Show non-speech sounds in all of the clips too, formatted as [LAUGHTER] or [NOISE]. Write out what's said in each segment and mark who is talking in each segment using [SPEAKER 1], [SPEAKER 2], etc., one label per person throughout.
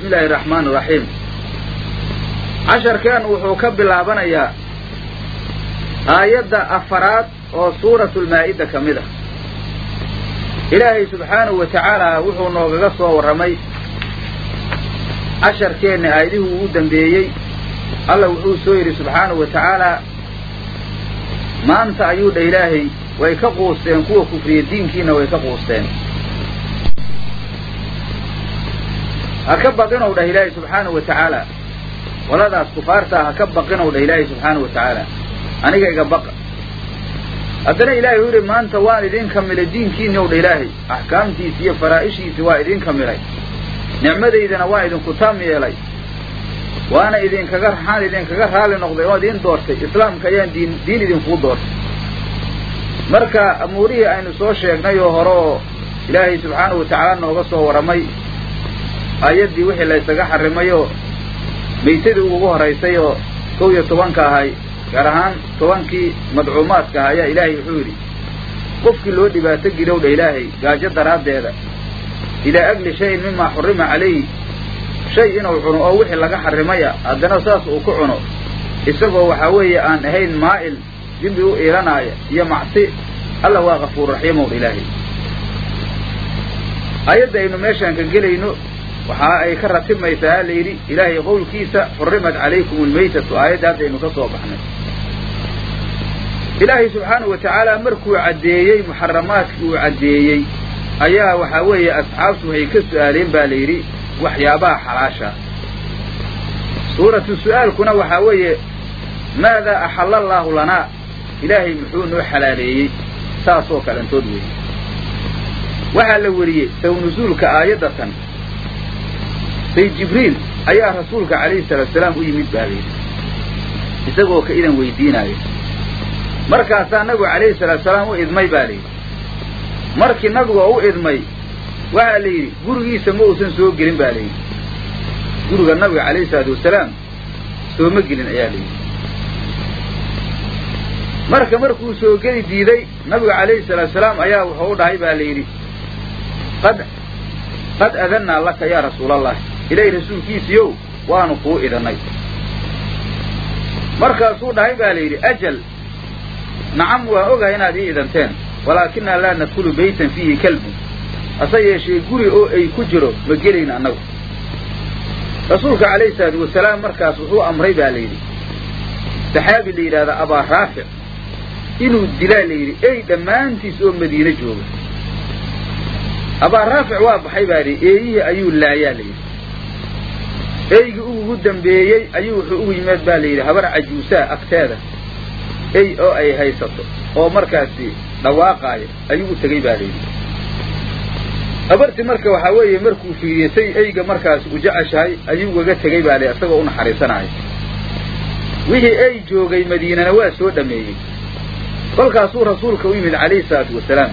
[SPEAKER 1] bismi illaahi araxmaan iraxiim casharkeen wuxuu ka bilaabanayaa aayadda afaraad oo suuratulmaa'ida ka mid ah. Ilaahay subxaanahu wa tacaala wuxuu noogaga soo warramay casharkeenna aayadihii ugu dambeeyey. Alla wuxuu soo yidhi subxaanahu wa tacaalaa maanta ayuu dha ilaahay way ka quusteen kuwa kufriya diinkiina way ka quusteen ha ka baqinow dhah ilaahay subxaanahu wa tacaala waladaas kufaartaa ha ka baqinow dhah ilaahay subxaanahu wa tacaala aniga iga baqa. Haddana ilaahay wuxuu yidhi maanta waan idin kamilay diinkiinni ow dha ilaahay axkaamtiisi iyo faraa'ishiisi waa idin kamilay nicmadaydana waa idinku taam yeelay. Waana idinkaga waxaan idinkaga raalli noqday oo idiin doortay. Islaamka ayaan diin diin idinkuu doortay. Marka amuurihii aynu soo sheegnay oo hore oo ilaahay subxaanahu wa tacaala nooga soo warramay aayaddii wixii laysaga xarrimayoo maytadii ugu horaysay oo kow iyo tobanka ahay gaar ahaan tobankii madcuumaadka ah ayaa ilaahay wuxuu yidhi qofkii loo dhibaato gilow dha ilaahay gaajo daraaddeeda. Ilaa agli shayin mimaa xurrima calayhi shay inuu cuno oo wixii laga xarrimaya haddana saas uu ku cuno. Isagoo waxaa weeye aan ahayn maa'il dembi u iilanaaya iyo macsi alla waa kafuur raxiimow dha ilaahay. Aayadda aynu meeshaan ka gelayno waxa ay ka ratibmaysaa ha la yidhi ilaahay qowlkiisa xurrimat calaykum almaytatu. Aayadda haddaynu ka soo baxnay. Ilaahay subxaanahu wa tacaala markuu caddeeyey muxaramaadkii uu caddeeyey ayaa waxaa weeye asxaabtu waxay ka su'aaleen baa la yidhi waxyaabaha xalaasha. Suuratu su'aalkuna waxaa weeye maadaa axalla allaahu lanaa ilaahay muxuu noo xalaaleeyey saasoo kalantood weeye. Waxaa la weriyey saw nusuulka aayaddatan say jibriil ayaa rasuulka calayhi salaatu salaam u yimid baa layidhi isagoo ka idan weydiinaayo markaasaa nabigu calayhi salaatu salaam u idmay baa layidhi markii nabigu u idmay waxaa la yidhi gurigiisa ma uusan soo gelin baa layidhi guriga nabiga calayhi salaatu wasalaam sooma gelin ayaa layidhi marka markuu soo geli diiday nabiga calayhi salaatu salaam ayaa wuxuu u dhahay baa la yidhi qad qad adannaa laka yaa rasuulallah ilaahay rasuulkiisiiow waanu kuu idannay markaasuu dhahay baa la yidhi ajal nacam waan ogahay inaad ii idanteen walaakinaa laa nadkulu baytan fiihi kalbun. Hase yeeshee guri oo ay ku jiro ma gelayna annagu. Rasuulka calayhi salaatu wasalaam markaas wuxuu amray baa la yidhi saxaabi la yidhahda abaa raafic inuu dilaa la yidhi ey dhammaantiis oo madiine jooga. Abaa raafic waa baxay baa layidhi eeyihii ayuu laayaa la yidhi eygii ugu dambeeyey ayuu wuxuu ugu yimaad baa la yidhi habar cajuusaa agteeda. Ey oo ay haysato oo markaasi dhawaaqaaya ayuu u tegey baa layidhi habartii marka waxaa weeye markuu fiiriyey say eyga markaas u jeceshahay ayuu gaga tegey baa layidhi isagoo u naxariisanaayo wixii ey joogay madiinana waa soo dhameeyey. Kolkaasuu rasuulka u yimid calayhi salaatu wasalaam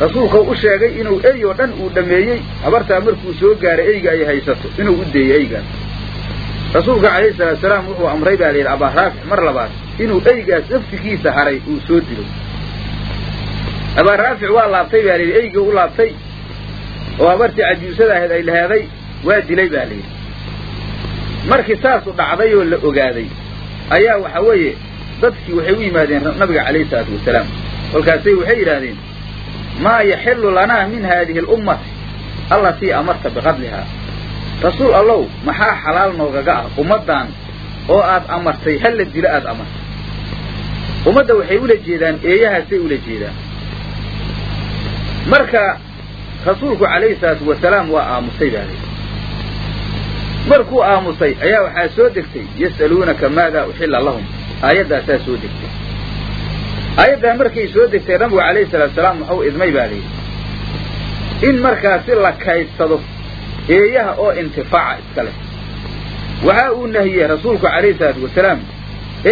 [SPEAKER 1] rasuulka u sheegay inuu ey oo dhan uu dhameeyey habartaa markuu soo gaaray eyga ay haysato inuu u deeyey eygaas rasuulka calayhi salaatu wasalaam wuxuu amray baa layidhi abaa raafic mar labaad inuu eygaas laftigiisa haray uu soo dilo. Abaa raafic waa laabtay baa layidhi eygii u laabtay. Oo habartii cajuusada ahayd ay laheeday waa dilay baa layidhi. Markii saasu dhacday oo la ogaaday ayaa waxa weeye dadkii waxay u yimaadeen nabiga calayhi salaatu wasalaam. Kolkaasay waxay yidhaahdeen maa yaxillu lanaa min haadihi alummati allatii amarta biqadlihaa rasuul allow maxaa xalaal noogaga ah ummaddan oo aad amartay halla dilo aad amartay ummadda waxay ula jeedaan eeyahaasay ula jeedaan marka rasuulku calayhi salaatu wasalaam waa aamusay baa layidhi markuu aamusay ayaa waxaa soo degtay yas'aluunaka maadaa uxilla lahum aayaddaasaa soo degtay aayaddaa markay soo degtay nabigu calayhi salaatu salaam wuxuu idmay baa layidhi in markaasi la kaydsado eeyaha oo intifaaca iska leh. Waxa uu nahiyey rasuulku calayhi salaatu wasalaam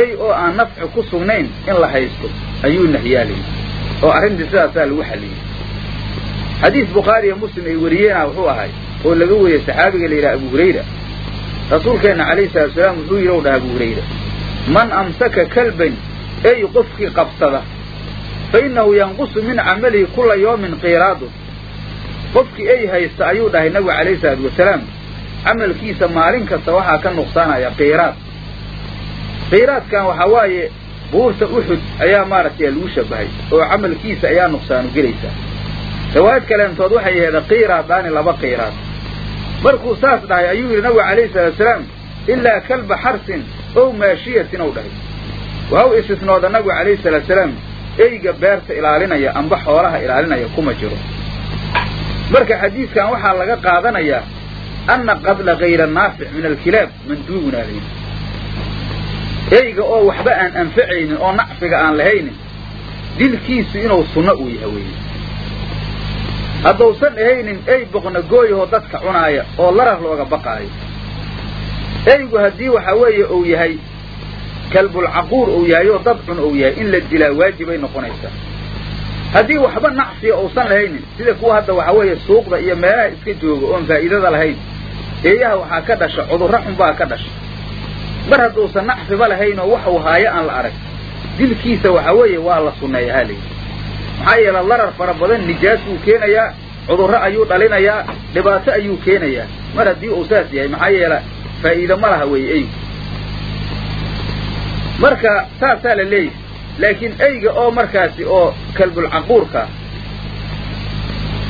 [SPEAKER 1] eey oo aan nafci ku sugnayn in la haysto ayuu nahiyaa layidhi oo arrintii sidaasaa lagu xalliyey xadiis bukhaari iyo muslim ay wariyeena wuxuu ahay oo laga weriyey saxaabiga la yidhaha abu hurayra. Rasuulkeenna calayhi salatu wasalaam wuxuu yidhi u dhaha abu hurayra man amsaka kalban ey qofkii qabsada fa innahu yanqusu min camalihi kula yawmin qiiraadun qofkii ey haysta ayuu dhahay nabigu calayhi salaatu wasalaam camalkiisa maalin kasta waxaa ka nuqsaanaya qiiraad. Qiiraadkan waxaa waaye buurta uxud ayaa maaragtay lagu shabahay oo camalkiisa ayaa nuqsaanu gelaysaa riwaayad kaleentood waxay aheeda qiiraadaani laba qiiraad. Markuu saas dhahay ayuu yidhi nabigu calayhi salatusalaam ilaa kalba xarsin ow maashiyatin ou dhahay waxa u istisnooda nabigu calayhi salaatusalaam eyga beerta ilaalinaya amba xoolaha ilaalinaya kuma jiro. Marka xadiidkan waxaa laga qaadanayaa anna qadla kayra naafic min alkilaab manduubun alayhi eyga oo waxba aan anfacaynin oo nacfiga aan lahaynin dilkiisu inuu sunno uu yahay weeye. Haddausan ahaynin ey boqna gooyahoo dadka cunaaya oo larar looga baqaayo. Eygu haddii waxa weeye uu yahay kalbulcaquur uu yahay oo dad cun uu yahay in la dilaa waajibay noqonaysaa haddii waxba nacsiya uusan lahaynin sida kuwa hadda waxa weeye suuqda iyo meelaha iska jooga oon faa'iidada lahayn eeyaha waxaa ka dhasha cudurro xunbaa ka dhasha. Mar hadduusan nacfiba lahayn oo wax uu haayo aan la arag dilkiisa waxa weeye waa la sunneeya halayidhi maxaa yeele larar fara badan nijaas buu keenayaa cudurro ayuu dhalinayaa dhibaato ayuu keenayaa. Mar haddii uu saas yahay maxaa yeele faa'iido ma laha weeye eygu marka saasaa la leeyahay laakiin eyga oo markaasi oo kalbulcaquurka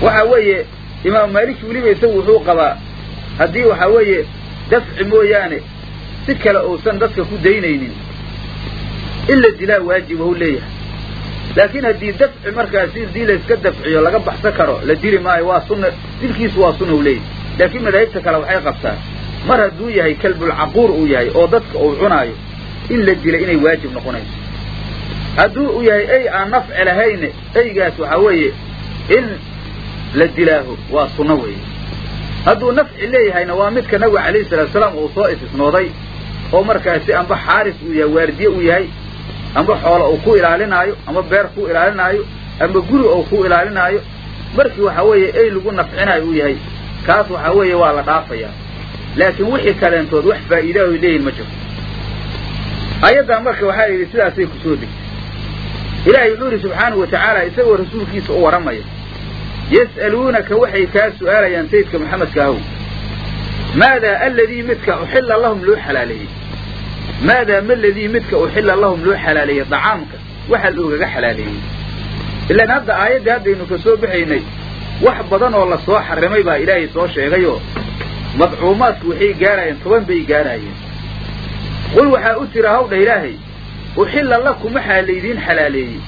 [SPEAKER 1] waxa weeye imaamu maaliki weliba isagu wuxuu qabaa. Haddii waxa weeye dafci mooyaane si kale uusan dadka ku daynaynin in la dilaa waajibahu leeyahay. Laakiin haddii dafci markaasi haddii layska dafciyo laga baxsan karo la dili maayo waa sunna dilkiisu waa sunna u leeyahay. Laakiin madaahibta kale waxay qabtaan mar hadduu yahay kalbulcaquur uu yahay oo dadka uu cunaayo in la dila inay waajib noqonayso. Hadduu uu yahay ey aan nafci lahayne eygaas waxaa weeye in la dilaaho waa sunno weeye. Hadduu nafci leeyahayna waa midka nabiga calayhi salatu salaam uu soo istisnooday oo markaasi amba xaaris uu yahay waardiye uu yahay amba xoola uu ku ilaalinaayo amba beer ku ilaalinaayo amba guri uu ku ilaalinaayo markii waxa weeye ey lagu nafcinaayo uu yahay kaas waxaa weeye waa la dhaafayaa laakiin wixii kaleentood wax faa'iidaha ay leeyihiin ma jirto ayaddan marka waxaa yidhi sidaasay ku soo degtay. Ilaahay wuxuu yidhi subxaanahu wa tacaala isagoo rasuulkiisa u warramaya yas'aluunaka waxay kaa su'aalayaan sayidka maxamedka ahow. Maadaa aladii midka uxilla lahum loo xalaaleeyey? Maadaa ma ladii midka uxilla lahum loo xalaaleeyey dacaamka? Waxa loogaga xalaaleeyey. Ilaan hadda aayaddii haddaynu ka soo baxaynay wax badan oo la soo xarrimay baa ilaahay soo sheegayoo madcuumaadku waxay gaarayeen toban bay gaaraayeen qul waxaa u tira hawdha ilaahay uxilla lakum waxaa laydiin xalaaleeyey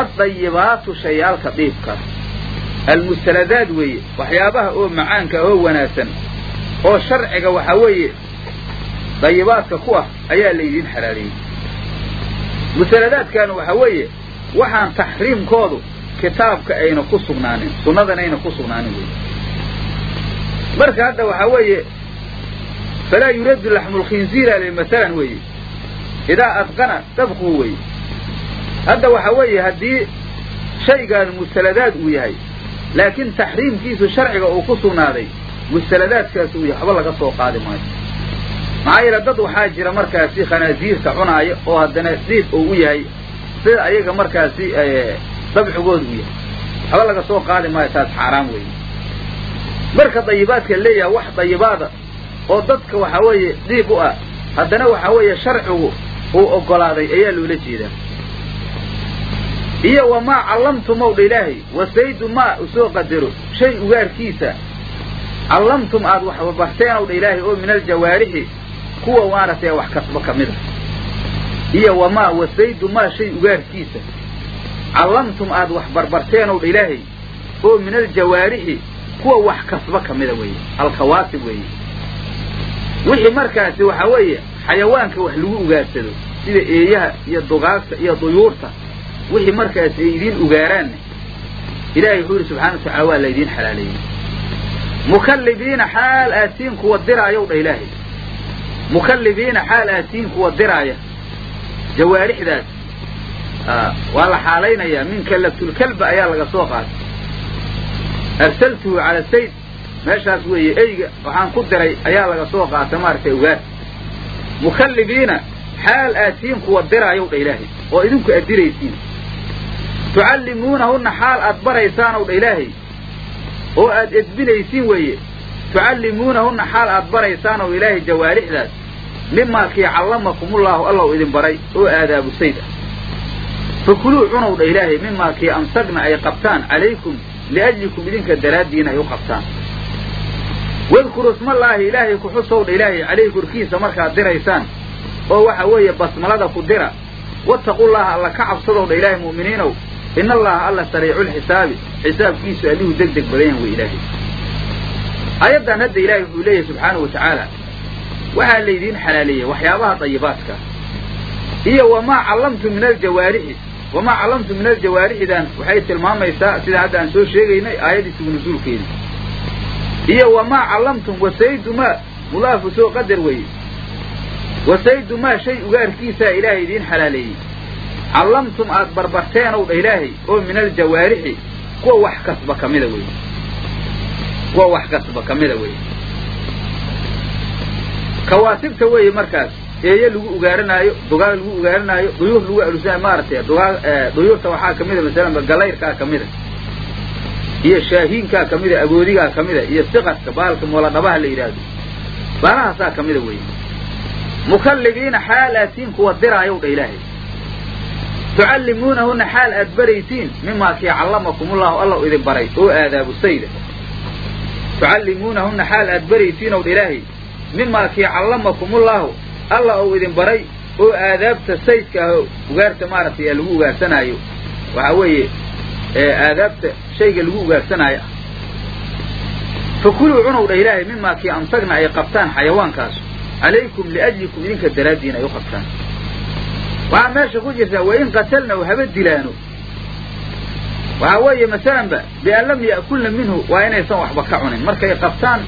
[SPEAKER 1] addayibaatu shayaalka dhiibka. Almusaladaad weeye waxyaabaha oo macaanka oo wanaagsan oo sharciga waxaa weeye dayibaadka ku ah ayaa laydiin xalaaleeyey. Musaladaadkaana waxaa weeye waxaan taxriimkoodu kitaabka ayna ku sugnaanin sunnadan ayna ku sugnaanin weye marka hadda waxaa weeye falaa yuraddu laxmu lkhinziira le masalan weeye idaa adqana dabquhu weeye hadda waxaa weeye haddii shaygaan musaladaad uu yahay laakiin taxriimkiisu sharciga uu ku sugnaaday musaladaadkaas uu yahay waxba laga soo qaadi maayo maxaa yeele dad waxaa jira markaasi khanaasiirka cunaaya oo haddana dhiib uu u yahay sida ayaga markaasi dabcigooda u yahay waxba laga soo qaadi maayo taas xaaraam weeye marka dayibaadka leeyahay wax dayibaada oo dadka waxaa weeye dhiib u ah haddana waxaa weeye sharcigu uu oggolaaday ayaa loola jeedaa. Iyo wamaa callamtum ow dha ilaahay wasaydu maa u soo qadaro shay ugaarkiisa. Callamtum aad wax barteen ow dha ilaahay oo min aljawaarixi kuwa maaragtay wax kasbo ka mid a iyo wamaa wasaydu maa shay ugaarkiisa. Callamtum aad wax barbarteen ow dha ilaahay oo min aljawaarixi kuwa wax kasbo ka mida weeye alkawaasib weeye wixii markaasi waxaa weeye xayawaanka wax lagu ugaarsado sida eeyaha iyo dugaagta iyo duyuurta wixii markaasi ay idiin ugaaraanne ilaahay wuxuu yidhi subxana wa tacala waa laydiin xalaaleeyey. Mukallibiina xaal aatiin kuwa diraayow dha ilaahay. Mukallibiina xaal aatiin kuwa diraaya jawaarixdaas waa la xaalaynayaa. Min kallabtulkalba ayaa laga soo qaatay. Arsaltuhu cala sayd meeshaas weeye eyga waxaan ku diray ayaa laga soo qaata maaragtay ugaar mukallibiina xaal aatiin kuwa diraayow dha ilaahay oo idinku aad diraysiin. Tucallimuunahunna xaal aad baraysaanow dha ilaahay oo aad edbinaysiin weeye. Tucallimuunahunna xaal aad baraysaan oo ilaahay jawaarixdaas mimaa kii callamakumullahu allau idin baray oo aadaabu sayd ah fakuluu cunow dha ilaahay mimaa kii amsagna ay qabtaan calaykum liajlikum idinka daraaddiina ay u qabtaan wadkuru ismallaahi ilaahay ku xusow dha ilaahay calayhi korkiisa markaad diraysaan. Oo waxa weeye basmalada ku dira. Wattaqullaha alla ka cabsadow dha ilaahay mu'miniinow. In allaha alla sariiculxisaabi xisaabkiisu allihuu deg deg badanyan wey ilaahay. Aayaddan hadda ilaahay wuxuu leeyahay subxaanahu wa tacaala waxaa laydiin xalaaleeyey waxyaabaha dayibaadka iyo wamaa callamtu min aljawaarixi. Wamaa callamtu min aljawaarixidan waxay tilmaamaysaa sida hadda aan soo sheegaynay aayaddiisugu nusuulkeedii iyo wamaa callamtum wasaydumaa mulaafu soo qadar weeye. Wasaydumaa shay ugaarkiisaa ilaahay idiin xalaaleeyey. Callamtum aad barbarteenow dha ilaahay oo min aljawaarixi kuwa wax kasba ka mida weye kuwa wax kasba ka mida weye kawaasibta weeye markaas eeye lagu ugaaranaayo dugaag lagu ugaaranaayo duyuur lagu alusa maaragtay dugaag duyuurta waxaa ka mida masalanba galayrkaa ka mida iyo shaahiinkaa ka mida agoodigaa ka mida iyo siqadka baalka mooladhabaha la yidhaahdo. Baalahaasaa ka mida weeye mukallibiina xaal aadtiin kuwa diraayow dha ilaahay. Tucallimuunahunna xaal aad baraysiin mimaa kii callamakumullahu allau idin baray oo aadaabu sayda. Tucallimuunahunna xaal aad baraysiinow dha ilaahay mimaa kii callamakumullahu alla ou idin baray oo aadaabta saydka ah ugaarta maaragtay lagu ugaarsanaayo waxaa weeye aadaabta shayga lagu ugaarsanaayo ah fakuluu cunow dha ilaahay mimaa kii amsagna ay qabtaan xayawaankaasu calaykum liajlikum idinka daraaddiin ay u qabtaan. Waxaa meesha ku jirtaa wain qatalna oo haba dilaano. Waxaa weeye masalanba bian lam ya'kulna minhu waa inaysan waxba ka cunin. Markay qabtaan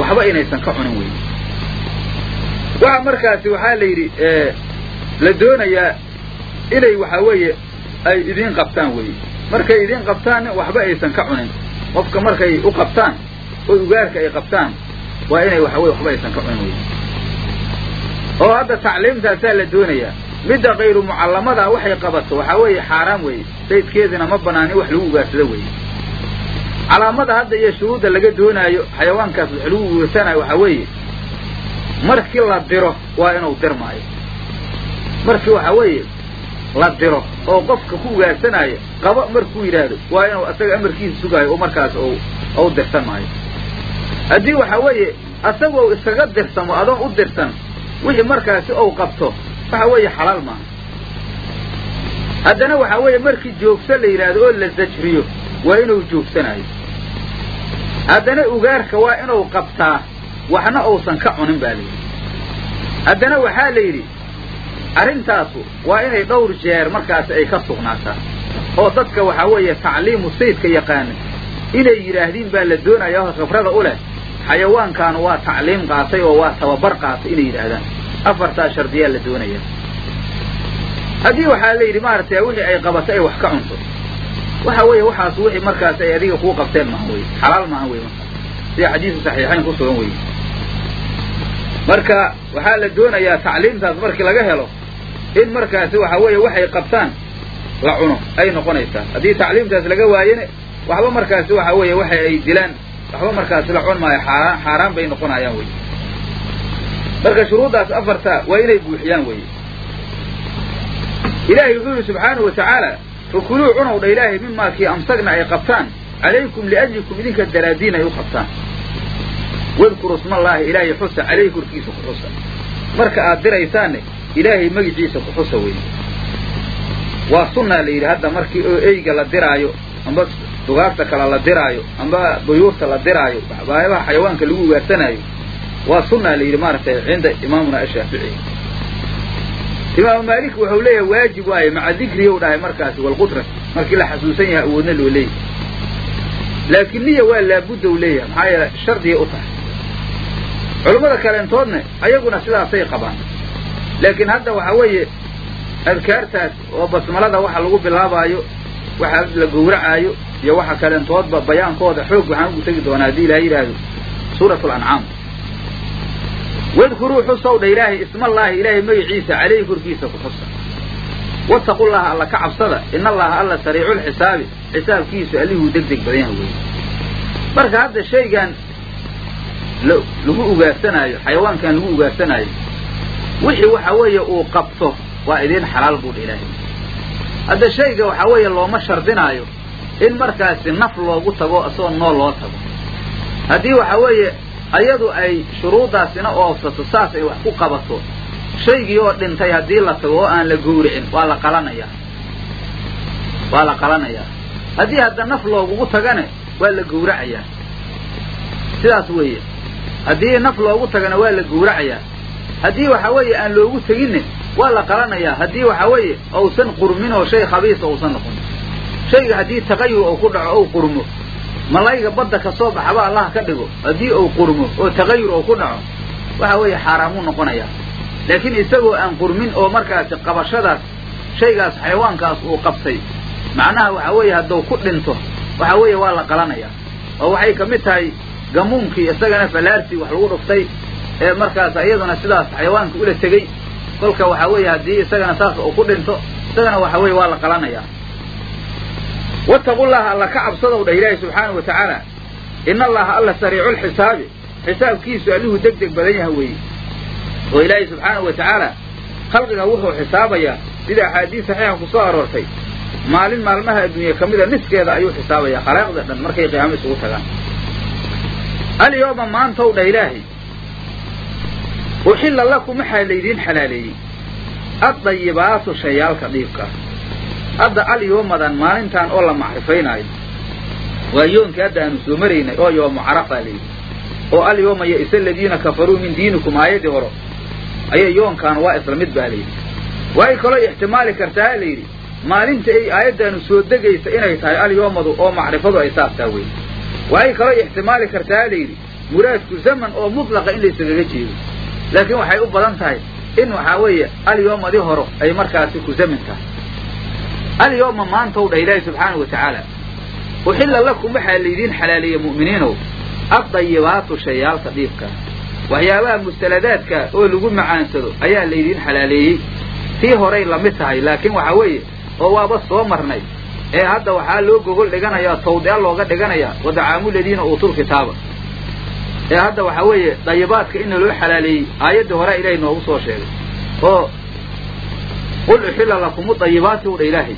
[SPEAKER 1] waxba inaysan ka cunin wey waxa markaasi waxaa la yidhi la doonayaa inay waxaa weeye ay idiin qabtaan weye markay idiin qabtaan waxba aysan ka cunin. Qofka markay u qabtaan oo ugaarka ay qabtaan waa inay waxa weye waxba aysan ka cunin weye oo hadda tacliimtaasaa la doonayaa. Midda kayru mucallamada waxay qabato waxaa weeye xaaraam weeye. Saydkeedina ma banaan wax lagu ugaarsado weeye. Calaamada hadda iyo shuruudda laga doonaayo xayawaankaas wax lagu ugaarsanaayo waxaa weeye markii la diro waa inuu dirmaayo markii waxaa weeye la diro oo qofka ku ugaarsanaayo qaba markuu yidhaahdo waa inuu asaga amarkiisa sugaayo oo markaas ou dirsan maayo. Haddii waxaa weeye asagoo iskaga dirsamo adoon u dirsan wixii markaasi ou qabto waxa weeye xalaal maaha. Haddana waxaa weeye markii joogso la yidhaahdo oo la zajriyo waa inuu joogsanaayo haddana ugaarka waa inuu qabtaa waxna uusan ka cunin baa layidhi haddana waxaa la yidhi arrintaasu waa inay dhowr jeer markaasi ay ka sugnaataa oo dadka waxaa weeye tacliimu saydka yaqaana inay yidhaahdiin baa la doonaya oo khibrada u leh xayawaankaanu waa tacliim qaatay oo waa tababar qaatay inay yidhaahdaan. Afartaa shardiyaa la doonaya. Haddii waxaa la yidhi maaragtay wixii ay qabato ay wax ka cunto. Waxa weeye waxaas wixii markaas ay adiga kuu qabteen maaha weye xalaal maaha wey markaas sida xadiisu saxiixayn ku sugan weye marka waxaa la doonayaa tacliimtaas markii laga helo in markaasi waxa weeye waxay qabtaan la cuno ay noqonaysaa. Haddii tacliimtaas laga waayene waxba markaasi waxa weeye waxa ay dilaan waxba markaasi la cun maayo xaaraan bay noqonayaan wey marka shuruuddaas afarta waa inay buuxiyaan weye ilaahay wuxuu yihi subxaanahu wa tacaala fakuluu cunow dha ilaahay mimaa kii amsagna ay qabtaan calaykum liajlikum idinka daraadiin ay u qabtaan wadkuru ismallaahi ilaahay xusa calayhi korkiisa ku xusa. Marka aad diraysaanne ilaahay magiciisa ku xusa weye waa sunnaa la yidhi hadda markii oo eyga la diraayo amba dugaagta kale la diraayo amba duyuurta la diraayo waxyaabaha xayawaanka lagu ugaarsanaayo waa sunnaa la yidhi maaragtay cinda imaamuna ashaafici. Imaamu maalik wuxuu leeyahay waajib waaye maca dikriyow dhahay markaasi walqudra markii la xasuusan yahay awoodna loo leeyahay. Laakiin niya waa laabudda u leeyahay maxaa yeele shardigay u tahay culammada kaleentoodna ayaguna sidaasay qabaan. Laakiin hadda waxaa weeye adkaartaas oo basmalada waxa lagu bilaabaayo waxa la gowracaayo iyo waxa kaleentoodba bayaankooda xoog waxaan ugu tegi doonaa haddii ilahay yidhaahdo suurat lancaam wadkuruu xusow dha ilaahay ismallaahi ilaahay magaciisa calayhi korkiisa ku xusa. Wattaqullaha alla ka cabsada in allaha alla sariiculxisaabi xisaabkiisu allihuu deg deg badan yaha wey marka hadda shaygan lagu ugaarsanaayo xayawaankan lagu ugaarsanaayo. Wixii waxa weeye uu qabto waa idiin xalaal buudha ilaahay. Hadda shayga waxaa weeye looma shardinaayo in markaasi naf loogu tago isagoo nool loo tago. Haddii waxa weeye ayadu ay shuruuddaasina oofsato saas ay wax ku qabato shaygii oo dhintay haddii la tago oo aan la gowricin waa la qalanayaa waa la qalanayaa haddii hadda naf loogugu tagane waa la gowracayaa sidaas weeye haddii naf loogu tagana waa la gowracayaa haddii waxa weeye aan loogu teginne waa la qalanayaa. Haddii waxa weeye uusan qurmin oo shay khabiisa uusan noqon. Shayga haddii taqayur uu ku dhaco ou qurmo. Malayga badda ka soo baxaba allah ka dhigo. Haddii uu qurmo oo taqayur uu ku dhaco waxa weeye xaaraamuu noqonayaa laakiin isagoo aan qurmin oo markaasi qabashadaas shaygaas xayawaankaas uu qabtay macnaha waxa weeye hadduu ku dhinto waxa weeye waa la qalanayaa. Oo waxay ka mid tahay gamuunkii isagana falaartii wax lagu dhuftay ee markaas iyaduna sidaas xayawaanka ula tegey kolka waxa weeye haddii isagana saas uu ku dhinto isagana waxa weeye waa la qalanayaa. Wattaqullaha alla ka cabsadow dhah ilaahi subxaanahu wa tacaala. In allaha alla sariicu lxisaabi xisaabkiisu alluhu deg deg badan yaha weeye. Oo ilaahay subxaanahu wa tacaala khalqiga wuxuu xisaabayaa sida axaadiis saxiixa ku soo aroortay. Maalin maalmaha adduunya ka mida niskeeda ayuu xisaabayaa khalaaqda dhan markay qiyaamo isugu tagaan alyooma maantow dhah ilaahay. Uxilla lakum waxaa laydiin xalaaleeyey? Addayibaatu shayaalka dhiibkaa hadda alyoomadan maalintan oo la macrifaynaayo waa yoonkii hadda aanu soo maraynay oo yoomu carafaa layidhi oo alyooma ya'isa aladiina kafaruu min diinikum aayaddii horo ayay yoonkaan waa isla mid baa layidhi waay kaloo ixtimaali kartaa layidhi maalinta ay aayaddaanu soo degaysa inay tahay alyoomadu oo macrifadu ay saabtaa wey waay kaloo ixtimaali kartaa layidhi muraadku zaman oo mutlaqa in laysagaga jeedo. Laakiin waxay u badan tahay in waxaa weeye alyoomadii horo ay markaasi ku zamin tahay. Alyooma maantow dhah ilaahi subxaanau wa tacaala. Uxilla lakum waxaa laydiin xalaaleeyey mu'miniinow addayibaatu shayaalka dhiibkaa waxyaabaha mustaladaadka oo lagu macaansado ayaa laydiin xalaaleeyey. Tii horay la mid tahay laakiin waxaa weeye oo waaba soo marnay ee hadda waxaa loo gogol dhiganayaa tawdica looga dhiganayaa wadacaamu ladiina uutul kitaaba. Ee hadda waxaa weeye dayibaadka ina loo xalaaleeyey aayaddii horea ilaahay noogu soo sheegay. Oo qul uxilla lakumu dayibaati u ilaahay.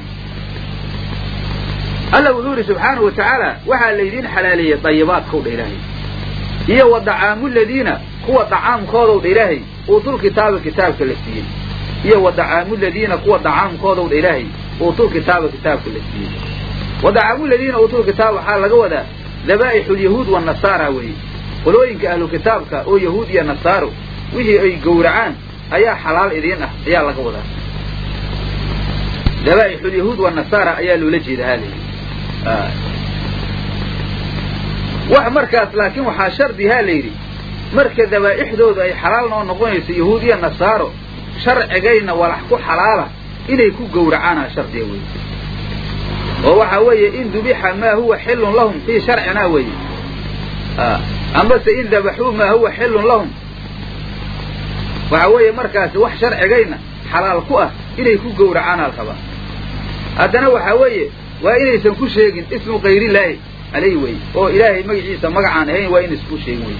[SPEAKER 1] Alla wuxuu yidhi subxaanahu wa waxaa laydiin xalaaleeyey dayibaadka u dha ilaahay. Iyo wa dacaamu ladiina kuwa dacaamkoodaw dha ilaahay uutul kitaaba kitaabka la siiyey. Iyo wa dacaamu ladiina kuwa dacaamkoodaw dha ilaahay uutul kitaaba kitaabka la siiyey. Wa dacaamu ladiina uutul kitaaba waxaa laga wadaa dabaa'ixu lyahuud wanasaara weeye. Qolooyinka ahlu kitaabka oo yahuud iyo nasaaro wixii ay gowracaan ayaa xalaal idiin ah ayaa laga wadaa. Dabaa'ixu lyahuud wanasaara ayaa loola jeeda halayidhi wax markaas laakiin waxaa shardi ha la yidhi marka dabaa'ixdooda ay xalaal noo noqonayso yahuud iyo nasaaro sharcigayna walax ku xalaala inay ku gowracaana shardiga weeye. Oo waxaa weeye in dubixa maa huwa xillun lahum fii sharcinaa weeye. Ambase in dabaxuu maa huwa xillun lahum. Waxaa weeye markaasi wax sharcigayna xalaal ku ah inay ku gowracaan alkaba haddana waxaa weeye waa inaysan ku sheegin ismu kayrillaahi alayh wey oo ilaahay magaciisa magacaan ahayn waa inaysan ku sheegin wey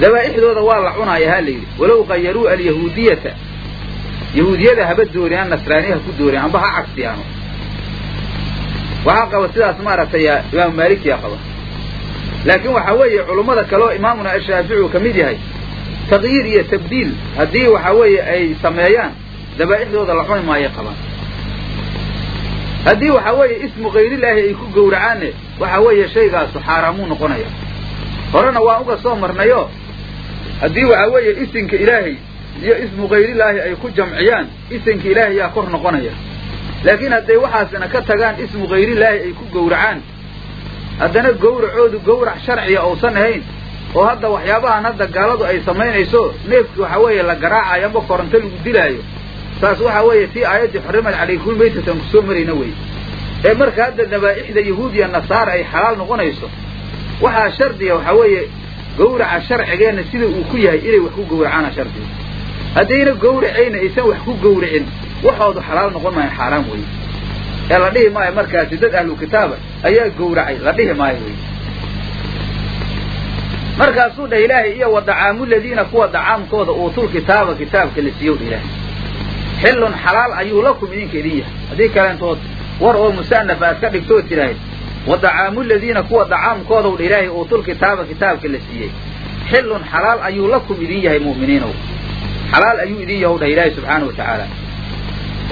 [SPEAKER 1] dabaa'ixdooda waa la cunaaya ha layidhi walow qayaruu alyahuudiyata yahuudiyada haba dooriyaan nasraaniya ha ku dooriyaan amba ha cagsiyaano. Waxaa qaba sidaas maaragtay imaamu maalikiya qaba. Laakiin waxaa weeye culummada kaleo imaamuna ashaafici uu ka mid yahay taqyiir iyo tabdiil haddii waxaa weeye ay sameeyaan dabaa'ixdooda la cuni maayo qabaan. Haddii waxaa weeye ismu kayrillaahi ay ku gowracaanne waxaa weeye shaygaasu xaaraamuu noqonaya horena waan uga soo marnayo haddii waxaa weeye isinka ilaahay iyo ismu kayrillaahi ay ku jamciyaan isinka ilaahay yaa kor noqonaya. Laakiin hadday waxaasina ka tagaan ismu kayrillaahi ay ku gowracaan haddana gowracoodu gowrac sharciya uusan ahayn oo hadda waxyaabahan hadda gaaladu ay samaynayso neefkii waxaa weeye la garaacayo amba koronto lagu dilaayo saas waxaa weeye tii aayaddii xorrimad calaykum maytatan ku soo marayna wey. Ee marka hadda dabaa'ixda yahuud iyo nasaara ay xalaal noqonayso waxaa shardiga waxaa weeye gowraca sharcigeenna sida uu ku yahay inay wax ku gowracaana shardiga haddayna gowracayna aysan wax ku gowracin waxoodu xalaal noqon maayo xaaraam weye ee la dhihi maayo markaasi dad ahlu kitaaba ayaa gowracay la dhihi maayo wey markaasuu dhah ilaahay iyo wa dacaamu ladiina kuwa dacaamkooda uutul kitaaba kitaabka la siiyow dha ilaahay. Xillun xalaal ayuu lakum idinka idin yahay. Haddii kaleentood war oo musanaf aad ka dhigtoo tidhaahid wa dacaamu ladiina kuwa dacaamkoodaw dha ilaahay uutul kitaaba kitaabka la siiyey. Xillun xalaal ayuu lakum idin yahay mu'miniinow xalaal ayuu idin yahow dhah ilaahay subxaana wa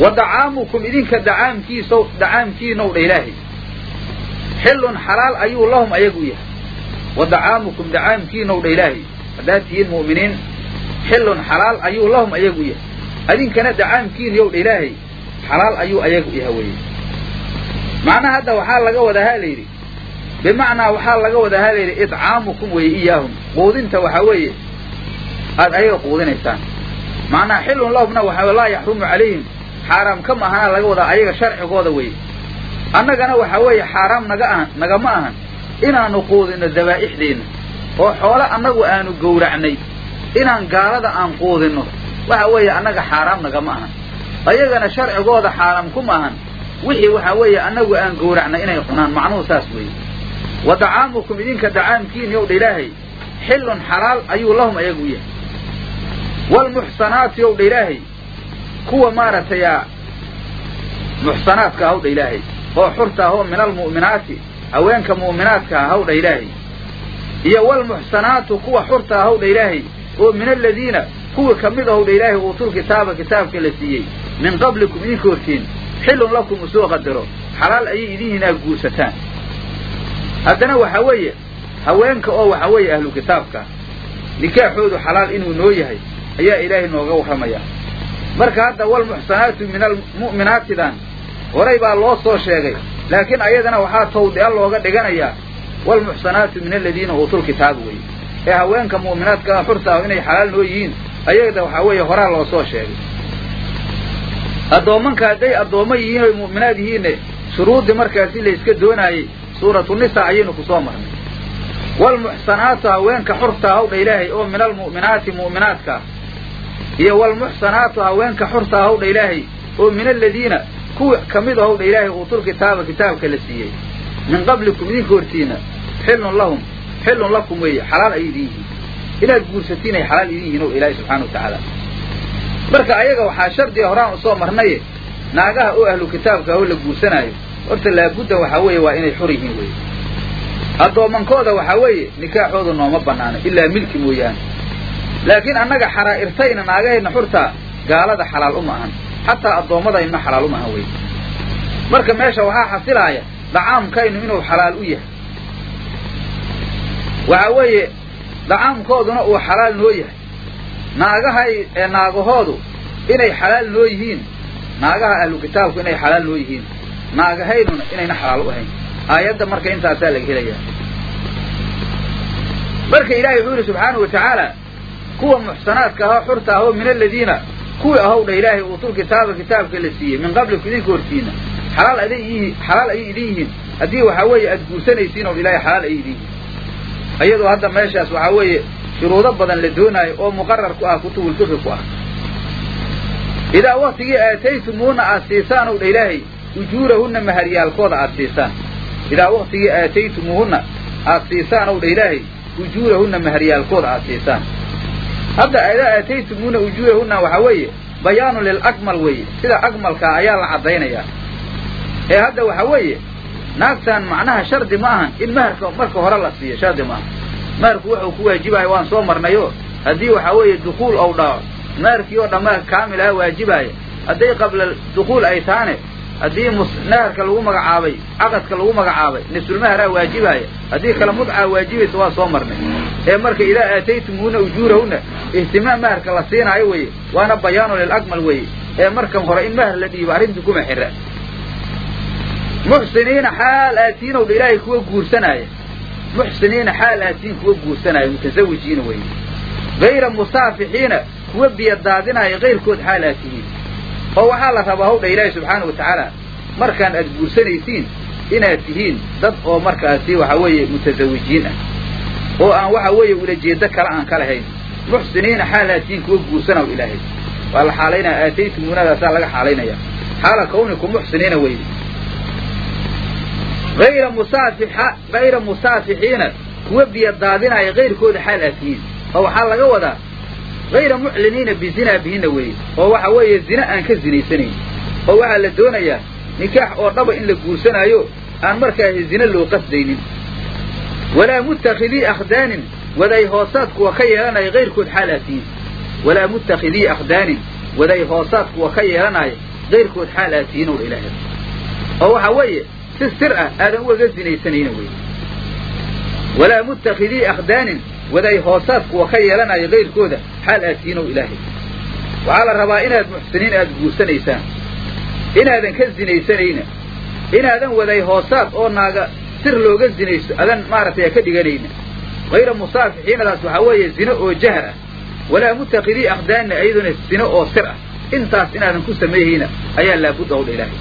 [SPEAKER 1] wa dacaamukum idinka dacaamkiisow dacaamkiinow dha ilaahay. Xillun xalaal ayuu lahum ayagu yahay. Wa dacaamukum dacaamkiinow dha ilaahay. Haddaad tihiin mu'miniin xillun xalaal ayuu lahum ayagu yahay. Adinkana dacaamkiin yow dha ilaahay. Xalaal ayuu ayagu yahay weye macnaha hadda waxaa laga wadaa ha layidhi bimacnaa waxaa laga wadaa ha layidhi idcaamukum weye iyaahum. Quudinta waxaa weeye aada ayaga quudinaysaan macnaha xillun lahumna waxaa laa yaxrumu calayhim. Xaaraam ka ma ahanaa laga wadaa ayaga sharcigooda weye annagana waxaa weeye xaaraam naga ahan nagama ahan. Inaanu quudinno dabaa'ixdeenna oo xoole annagu aanu gowracnay. Inaan gaalada aan quudinno. Waxa weeye annaga xaaraam nagama ahan. Ayagana sharcigooda xaaraam kuma ahan. Wixii waxaa weeye annagu aan gowracnay inay cunaan. Macnuhu saas weeye. Wa dacaamukum idinka dacaamkiin yow dha ilaahay. Xillun xalaal ayuu lahum ayagu yahay waalmuxsanaatu yow dha ilaahay kuwa maaragtay muxsanaadka hawdha ilaahay oo xurta ahoo min almu'minaati haweenka mu'minaadka ah hawdha ilaahay iyo walmuxsanaatu kuwa xurta ah hawdha ilaahay oo min aladiina kuwa ka mid ahowdha ilaahay uutul kitaaba kitaabka la siiyey min qablikum idinka hortiin xillun lakum u soo qadaro xalaal ayay idin inaad guursataan haddana waxaa weeye haweenka oo waxaa weeye ahlu kitaabka nikaaxoodu xalaal inuu noo yahay ayaa ilaahay nooga warramaya. Marka hadda walmuxsanaatu min almu'minaatidan horay baa loo soo sheegay laakiin ayadana waxaa tawdi'a looga dhiganayaa walmuxsanaatu min aladiina uutul kitaaba weye ee haweenka mu'minaadka xurta ah inay xalaal noo yihiin ayagda waxaa weeye horaa loo soo sheegay. Addoommanka hadday addoommo yihiin oy mu'minaad yihiinne shuruuddii markaasi layska doonaayey suuratu nisa ayaynu ku soo marnay. Walmuxsanaatu haweenka xurta hawdha ilaahay oo min almu'minaati mu'minaadka iyo walmuxsanaatu haweenka xurta hawdha ilaahay oo min aladiina kuwa ka mid ahowdha ilaahay uutul kitaaba kitaabka la siiyey. Min qablikum idinka hortiina xillun lahum xillun lakum weeye xalaal ay idin yihiin. Inaad guursatiin ay xalaal idin yihiin ilaahay subxaana wa tacaala. Marka ayaga waxaa shardiga horaan u soo marnaye naagaha oo ahlu kitaabka oo la guursanaayo horta laabudda waxaa weeye waa inay xor yihiin weye addoomankooda waxaa weeye nikaaxooda nooma banaano ilaa milki mooyaane laakiin annaga xaraa'irtayna naagahayna xurtaa gaalada xalaal uma ahan. Xataa addoommadayna xalaal uma ahan weye marka meesha waxaa xasilaaya dacaamkaynu inuu xalaal u yahay. Waxaa weeye dacaamkooduna uu xalaal noo yahay. Naagahay ee naagahoodu inay xalaal noo yihiin naagaha ahlu kitaabku inay xalaal noo yihiin naagahaynuna inayna xalaal u ahayn. Aayadda marka intaasaa laga helayaa. Marka ilaahay wuxuu yidhi subxaana wa tacaala kuwa muxsanaadka ahoo xurta ahoo min aladiina kuwii ahowdha ilaahay uutul kitaaba kitaabka la siiyey min qabliku idinka hortiina xalaal ayay idin yihiin. Haddii waxaa weeye aada guursanaysiin oo ilaahay xalaal ayay idin yihiin. Iyadoo hadda meeshaas waxaa weeye shuruudo badan la doonaayo oo muqarar ku ah kutubulfiqi ku ah. Idaa waktigii aataytumuuna aad siisaan ow dha ilaahay ujuurahunna maharyaalkooda aad siisaan. Idaa waktigii aataytumuuhunna aad siisaan ow dha ilaahay ujuurahunna maharyaalkooda aad siisaan hadda idaa aataytumuuna ujuurahunna waxaa weeye bayaanu lilakmal weeye. Sida akmalkaa ayaa la caddaynayaa ee hadda waxaa weeye naagtan macnaha shardi ma ahan. In maharka marka hore la siiyo shardi ma aha maharku wuxuu ku waajibaaya waan soo marnayo haddii waxaa weeye dukuul ou dhaco maharkii oo dhammaa kaamil aha waajibaaya hadday qabla dukuul ay taane haddii naharka lagu magacaabay caqadka lagu magacaabay nisfulmaharaa waajibaaya haddii kale mudcaa waajibaysa waa soo marnay. Ee marka idaa aataytumuuna ujuurahunna ihtimaam maharka la siinaayo weye waana bayaanu lilakmal weye ee markan hore in mahar la dhiibo arrinta kuma xira muxsiniina xaal aatiinow dha ilaahay kuwa guursanaaya muxsiniina xaal aatiin kuwa guursanaayo mutasawijiina weye gayra musaafixiina kuwa biyadaadinaayo kayrkood xaal aad tihiin oo waxaa la rabaa howdha ilaahi subxaana wa tacaala markaan aad guursanaysiin inaad tihiin dad oo markaasi waxaa weeye mutasawijiin ah oo aan waxa weeye ulajeedo kale aan ka lahayn. Muxsiniina xaal aad tihiin kuwa guursanaw ilaahay. Waa la xaalaynaya aataytumuunadaasaa laga xaalaynaya. Xaala kawniku muxsiniina weye ayra musaafixiina kuwa biyo daadinaya kayrkooda xaal aad tihiin. Oo waxaa laga wadaa hayra mucliniina bizinaa bihinna weeye oo waxa weeye zina aan ka zinaysanayn oo waxaa la doonayaa nikaax oo dhaba in la guursanaayo aan markaasi zina loo qasdaynin walaa muttakhidii akhdaanin waday hoosaad kuwa ka yeelanaya kayrkood xaal aad walaa muttakhidii akhdaanin waday hoosaad kuwa ka yeelanaya kayrkood xaal aad ow ilaahay oo waxa weeye si sir ah aadan ugaga zinaysanayna wey walaa muttakhidii akhdaanin waday hoosaad kuwa ka yeelanaya kayrkooda xaal aad tihiin ow ilaahay waxaa la rabaa inaad muxsiniin aad guursanaysaan inaadan ka zinaysanayna inaadan waday hoosaad oo naaga sir looga zinaysto adan maaragtay ka dhiganayna hayra musaafixiinadaas waxaa weeye zino oo jahar ah walaa muttaqidii akhdaanna ayaduna zino oo sir ah intaas inaadan ku sameeyhayna ayaa laabudda owdha ilaahay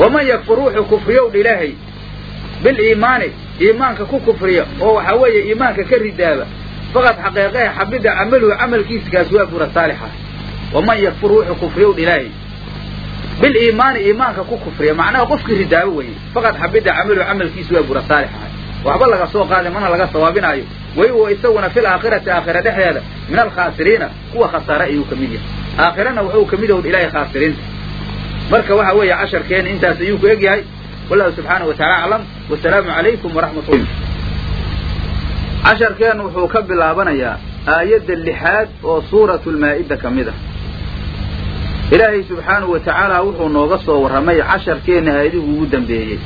[SPEAKER 1] waman yakfur wuxuu kufriyowdha ilaahay biliimaani iimaanka ku kufriya oo waxaa weeye iimaanka ka ridaaba faqad xaqeeqehe xabida camaluhu camalkiiskaas waa bura saalixa. Waman yakfur wuxuu kufriyowdha ilaahay. Biliimaani iimaanka ku kufriya macnaha qofkii ridaabo weeye faqad xabida camaluhu camalkiisu waa bura saalixa. Waxba laga soo qaaday mana laga sawaabinaayo. Way huwa isaguna fil aakhirati aakhira dhexdeeda min alkhaasiriina kuwa khasaare ayuu ka mid yahay. Aakhirana wuxuu ka mid yahay ilaahay khaasiriinta. Marka waxa weeye casharkeena intaas ayuu ku eg wallahu subxaanahu wataala aclam wasalaamu calaykum waraxmat ullah casharkeenu wuxuu ka bilaabanayaa aayadda lixaad oo suuratu lmaa'ida ka mid ah. Ilaahay subxaanahu wa tacaala wuxuu nooga soo warramay casharkeenna aayadihu ugu dambeeyey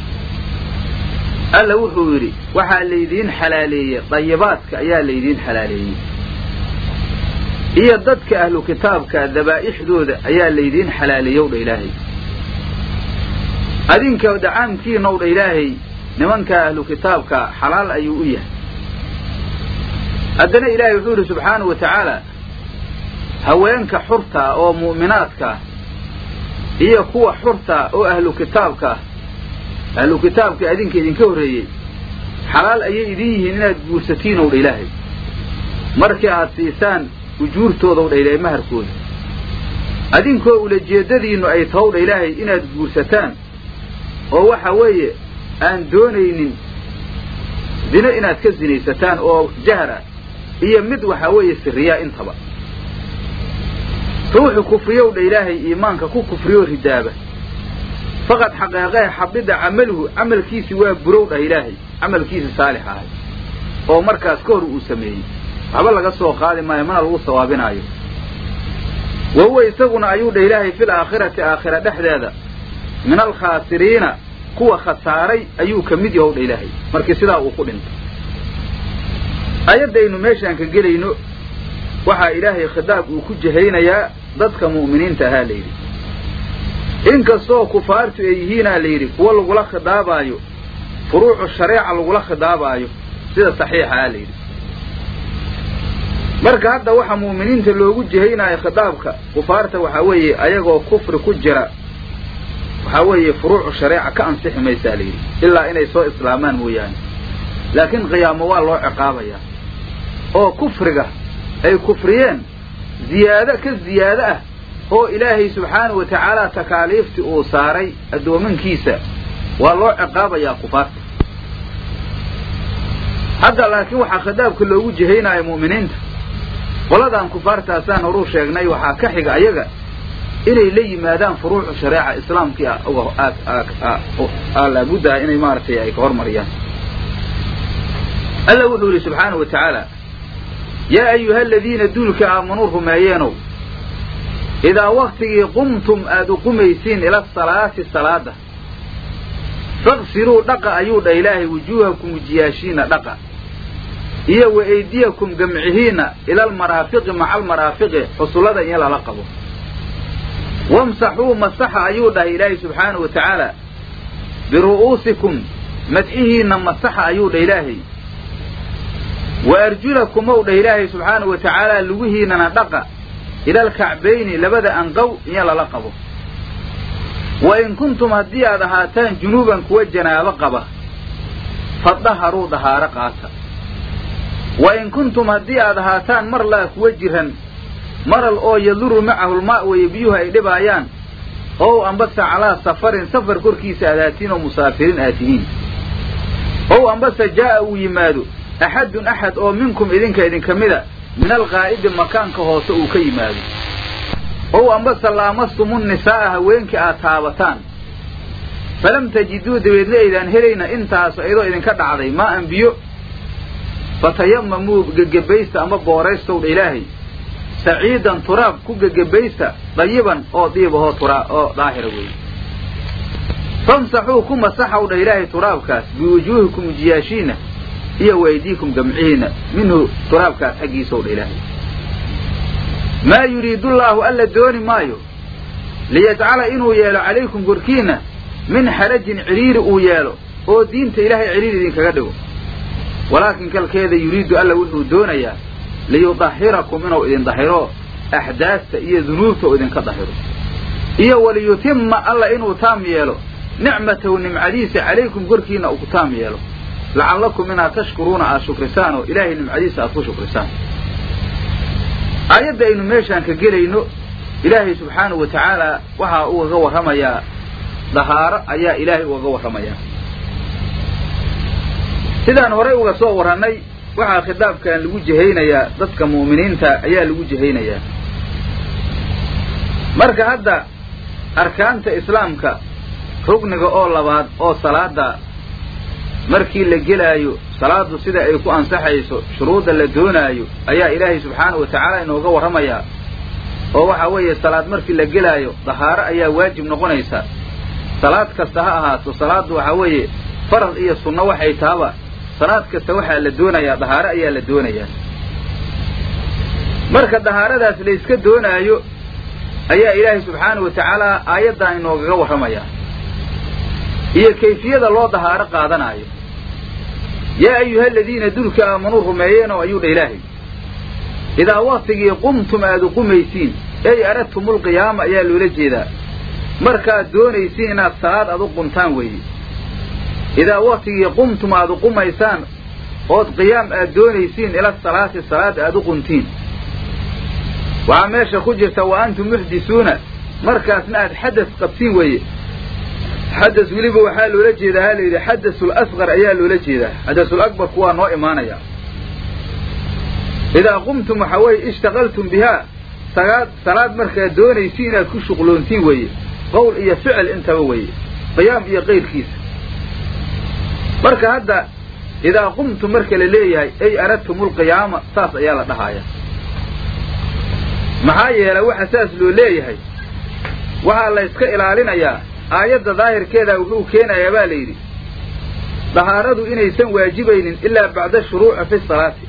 [SPEAKER 1] alla wuxuu yidhi waxaa laydiin xalaaleeyey dayibaadka ayaa laydiin xalaaleeyey iyo dadka ahlu kitaabka dabaa'ixdooda ayaa laydiin xalaaleeyow dha ilaahay adinka dacaamkiinow dha ilaahay nimanka ahlu kitaabka xalaal ayuu u yahay. Haddana ilaahay wuxuu yidhi subxaanahu wa tacaala haweenka xurta oo mu'minaadka ah iyo kuwa xurta oo ahlu kitaabka ah ahlu kitaabka adinka idinka horreeyey xalaal ayay idin yihiin inaad guursatiinow dha ilaahay. Markii aad siisaan ujuurtoodaw dha ilaahay maharkooda. Adinkoo ulajeeddadiinnu ay tahow dha ilaahay inaad guursataan oo waxa weeye aan doonaynin dino inaad ka sinaysataan oo jahar ah iyo mid waxaa weeye siriyaa intaba. Ruuxu kufriyow dha ilaahay iimaanka ku kufriyoo ridaaba. Faqad xaqeeqehe xabida camaluhu camalkiisi waa burow dhah ilaahay camalkiisi saalix ahay oo markaas ka hor uu sameeyey. Waxba laga soo qaadi maayo mana lagu sawaabinaayo. Wa huwa isaguna ayuu dha ilaahay fil aakhirati aakhira dhexdeeda min alkhaasiriina kuwa khasaaray ayuu ka mid yahow ilaahay markii sidaa uu ku dhinto ayaddaynu meeshaan ka gelayno waxaa ilaahay khitaab uu ku jahaynayaa dadka mu'miniinta ahaa layidhi inkastoo kufaartu ay yihiinaa la yidhi kuwo lagula khidaabaayo furuucu shareeca lagula khidaabaayo sida saxiixa ah layidhi marka hadda waxa mu'miniinta loogu jihaynaayo khitaabka kufaarta waxaa weeye ayagoo kufri ku jira waxaa weeye furuucu shareeca ka ansixi maysaa layidhi ilaa inay soo islaamaan mooyaane laakiin qiyaamo waa loo ciqaabayaa oo kufriga ay kufriyeen ziyaado ka ziyaado ah oo ilaahay subxaanahu wa tacaala takaaliiftii uu saaray addoomankiisa waa loo ciqaabayaa kufaarta. Hadda laakiin waxaa khitaabka loogu jihaynaayo mu'miniinta qoladan kufaartaasaan horuu sheegnay waxaa ka xiga ayaga inay la yimaadaan furuucu shareeca islaamkii laabuddaha inay maaragtay ay ka hormariyaan. Alla wuxuu yidhi subxaanahu wa tacaala yaa ayuha aladiina duulka aamanuu rumeeyeenow idaa waktigii qumtum aada u qumaysiin ila asalaati salaada faqsiluu dhaqa ayuu dha ilaahay wujuuhakum wejiyaashiina dhaqa iyo wa eydiyakum gamcihiinna ila almaraafiqi maca almaraafiqi xusullada in lala qabo wamsaxuu masaxa ayuu dhahay ilaahay subxaanahu wa tacaala biru'uusikum madxihiinna masaxa ayuu dha ilaahay wa arjulakum ow dha ilaahay subxaanahu wa tacaala lugihiinnana dhaqa ila alkacbayni labada anqow iyo lala qabo wa in kuntum haddii aad ahaataan junuuban kuwa janaabo qaba fadaharuu dahaaro qaata wa in kuntum haddii aad ahaataan mar laa kuwa jiran maral oo yaduru macahu lmaa weye biyuhu ay dhibaayaan. Ow ambase calaa safarin safar korkiisa aad aatiin oo musaafiriin aad tihiin. Ow ambase jaa'a uu yimaado axadun axad oo minkum idinka idinka mida min alqaa'idi makaanka hoose uu ka yimaado. Ow ambase laamastumu nisaa'a haweenkii aad taabataan. Falam tajiduu dabeedna aydaan helayna intaas iyadoo idinka dhacday maa an biyo fatayamamuu gegebaysta ama booraystowdha ilaahay saciidan turaab ku gegebaysta dayiban oo diib ahoo turaa oo daahira weeye famsaxuu ku masaxaw dha ilaahay turaabkaas biwujuuhikum jiyaashiina iyo waydiikum gamcihiina minhu turaabkaas xaggiisaw dha ilaahay. Maa yuriidullaahu alla dooni maayo liyajcala inuu yeelo calaykum korkiinna min xarajin cidhiiri uu yeelo oo diinta ilaahay cidhiiri idinkaga dhigo. Walaakin kalkeeda yuriidu alla wuxuu doonayaa liyudahirakum inuu idin dahiro axdaasta iyo dunuubta uu idinka dahiro. Iyo waliyutima alla inuu taam yeelo nicmatahu nimcadiisa calaykum korkiina uu ku taam yeelo. Lacallakum inaad tashkuruuna aad shukrisaan oo ilaahay nimcadiisa aad ku shukrisaan. Aayadda aynu meeshaan ka gelayno ilaahay subxaanahu wa tacaala waxaa ugaga warramayaa dahaaro ayaa ilaahay ugaga warramayaa. Sidaan horay uga soo warrannay waxaa khitaabkan lagu jehaynayaa dadka mu'miniinta ayaa lagu jehaynayaa marka hadda arkaanta islaamka rugniga oo labaad oo salaada markii la gelaayo salaadu sida ay ku ansaxayso shuruudda la doonaayo ayaa ilaahay subxaanahu wa tacaala inooga warramayaa. Oo waxaa weeye salaad markii la gelaayo dahaaro ayaa waajib noqonaysa. Salaad kasta ha ahaato salaaddu waxaa weeye farad iyo sunno waxay tahaba salaad kasta waxaa la doonayaa dahaaro ayaa la doonayaa. Marka dahaaradaas layska doonaayo ayaa ilaahay subxaanahu wa tacaala aayaddan inoogaga warramayaa iyo kayfiyada loo dahaaro qaadanaayo. Yaa ayuha aladiina dulka aamanuu rumeeyeenoo ayuu dha ilaahay. Idaa waktigii qumtum aad uqumaysiin ey aradtumulqiyaama ayaa loola jeedaa. Markaad doonaysiin inaad salaad aad u qumtaan weeye idaa waktigii qumtum aad uqumaysaan ood qiyaam aad doonaysiin ila salaati salaad aad u quntiin waxaa meesha ku jirta wa antum muxdisuuna markaasna aad xadas qabtiin weeye xadas weliba waxaa loola jeedaa ha layidhi xadasul asqar ayaa loola jeedaa xadasul akbarku waa noo imaanaya idaa qumtum waxaa weeye ishtaqaltum bihaa sagaad salaad markaad doonaysi inaad ku shuqloontiin weeye qowl iyo ficil intaba weeye qiyaam iyo qayrkiisa marka hadda idaa qumtum marka la leeyahay ay aradtumulqiyaama saas ayaa la dhahaaya maxaa yeelay waxa saas loo leeyahay? Waxaa la yska ilaalinayaa. Aayadda daahirkeeda wuxuu keenayaa baa la yidhi dahaaradu inaysan waajibaynin ilaa bacda shuruuci fi salaati.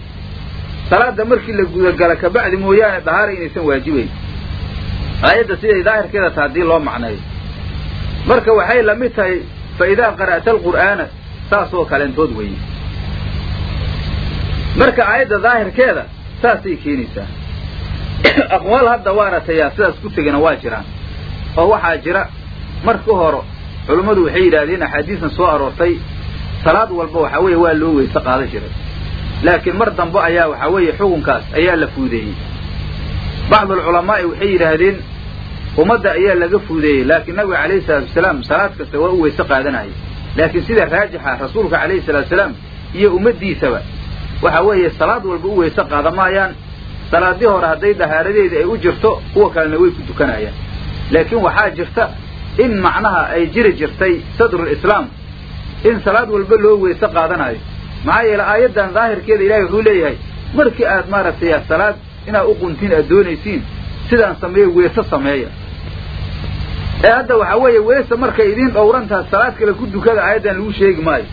[SPEAKER 1] Salaadda markii la gudagala kabacdi mooyaane dahaara inaysan waajibayn aayadda siday daahirkeeda ta haddii loo macneeyo marka waxay la mid tahay fa idaa qara'ta alqur'aana saasoo kaleentood weeye marka aayadda daahirkeeda saasay keenaysaa. [CLEARS THROAT] Aqwaal hadda waaratayaa sidaas ku tegana waa jiraan. Oo waxaa jira marka hore culummadu waxay yidhaahdeen axaadiistan soo aroortay salaad walba waxaa weeye waa loo weyse qaadan jiray. Laakiin mar dambe ayaa waxaa weeye xukunkaas ayaa la fuudeeyey bacdulculamaa'i waxay yidhaahdeen ummadda ayaa laga fuudeeyey laakiin nabiga calayhi salaatu wasalaam salaad kasta waa u weyse qaadanayay laakiin sida raajixa rasuulka calayhi salaatu wasalaam iyo ummaddiisaba waxa weeye salaad walba u weyse qaadan maayaan salaadii hore hadday dahaaradeedii ay u jirto kuwa kalena way ku tukanayaan laakiin waxaa jirta in macnaha ay jiri jirtay sadrulislaam in salaad walba loo weyse qaadanayo. Maxaa yeele aayaddan daahirkeeda ilahay wuxuu leeyahay markii aad maaragtay salaad inaad u quntiin aad doonaysiin sidaan sameeya weese sameeya ee hadda waxaa weeye weese markay idiin dhowrantaha salaad kale ku dukada aayaddan lagu sheegi maayo.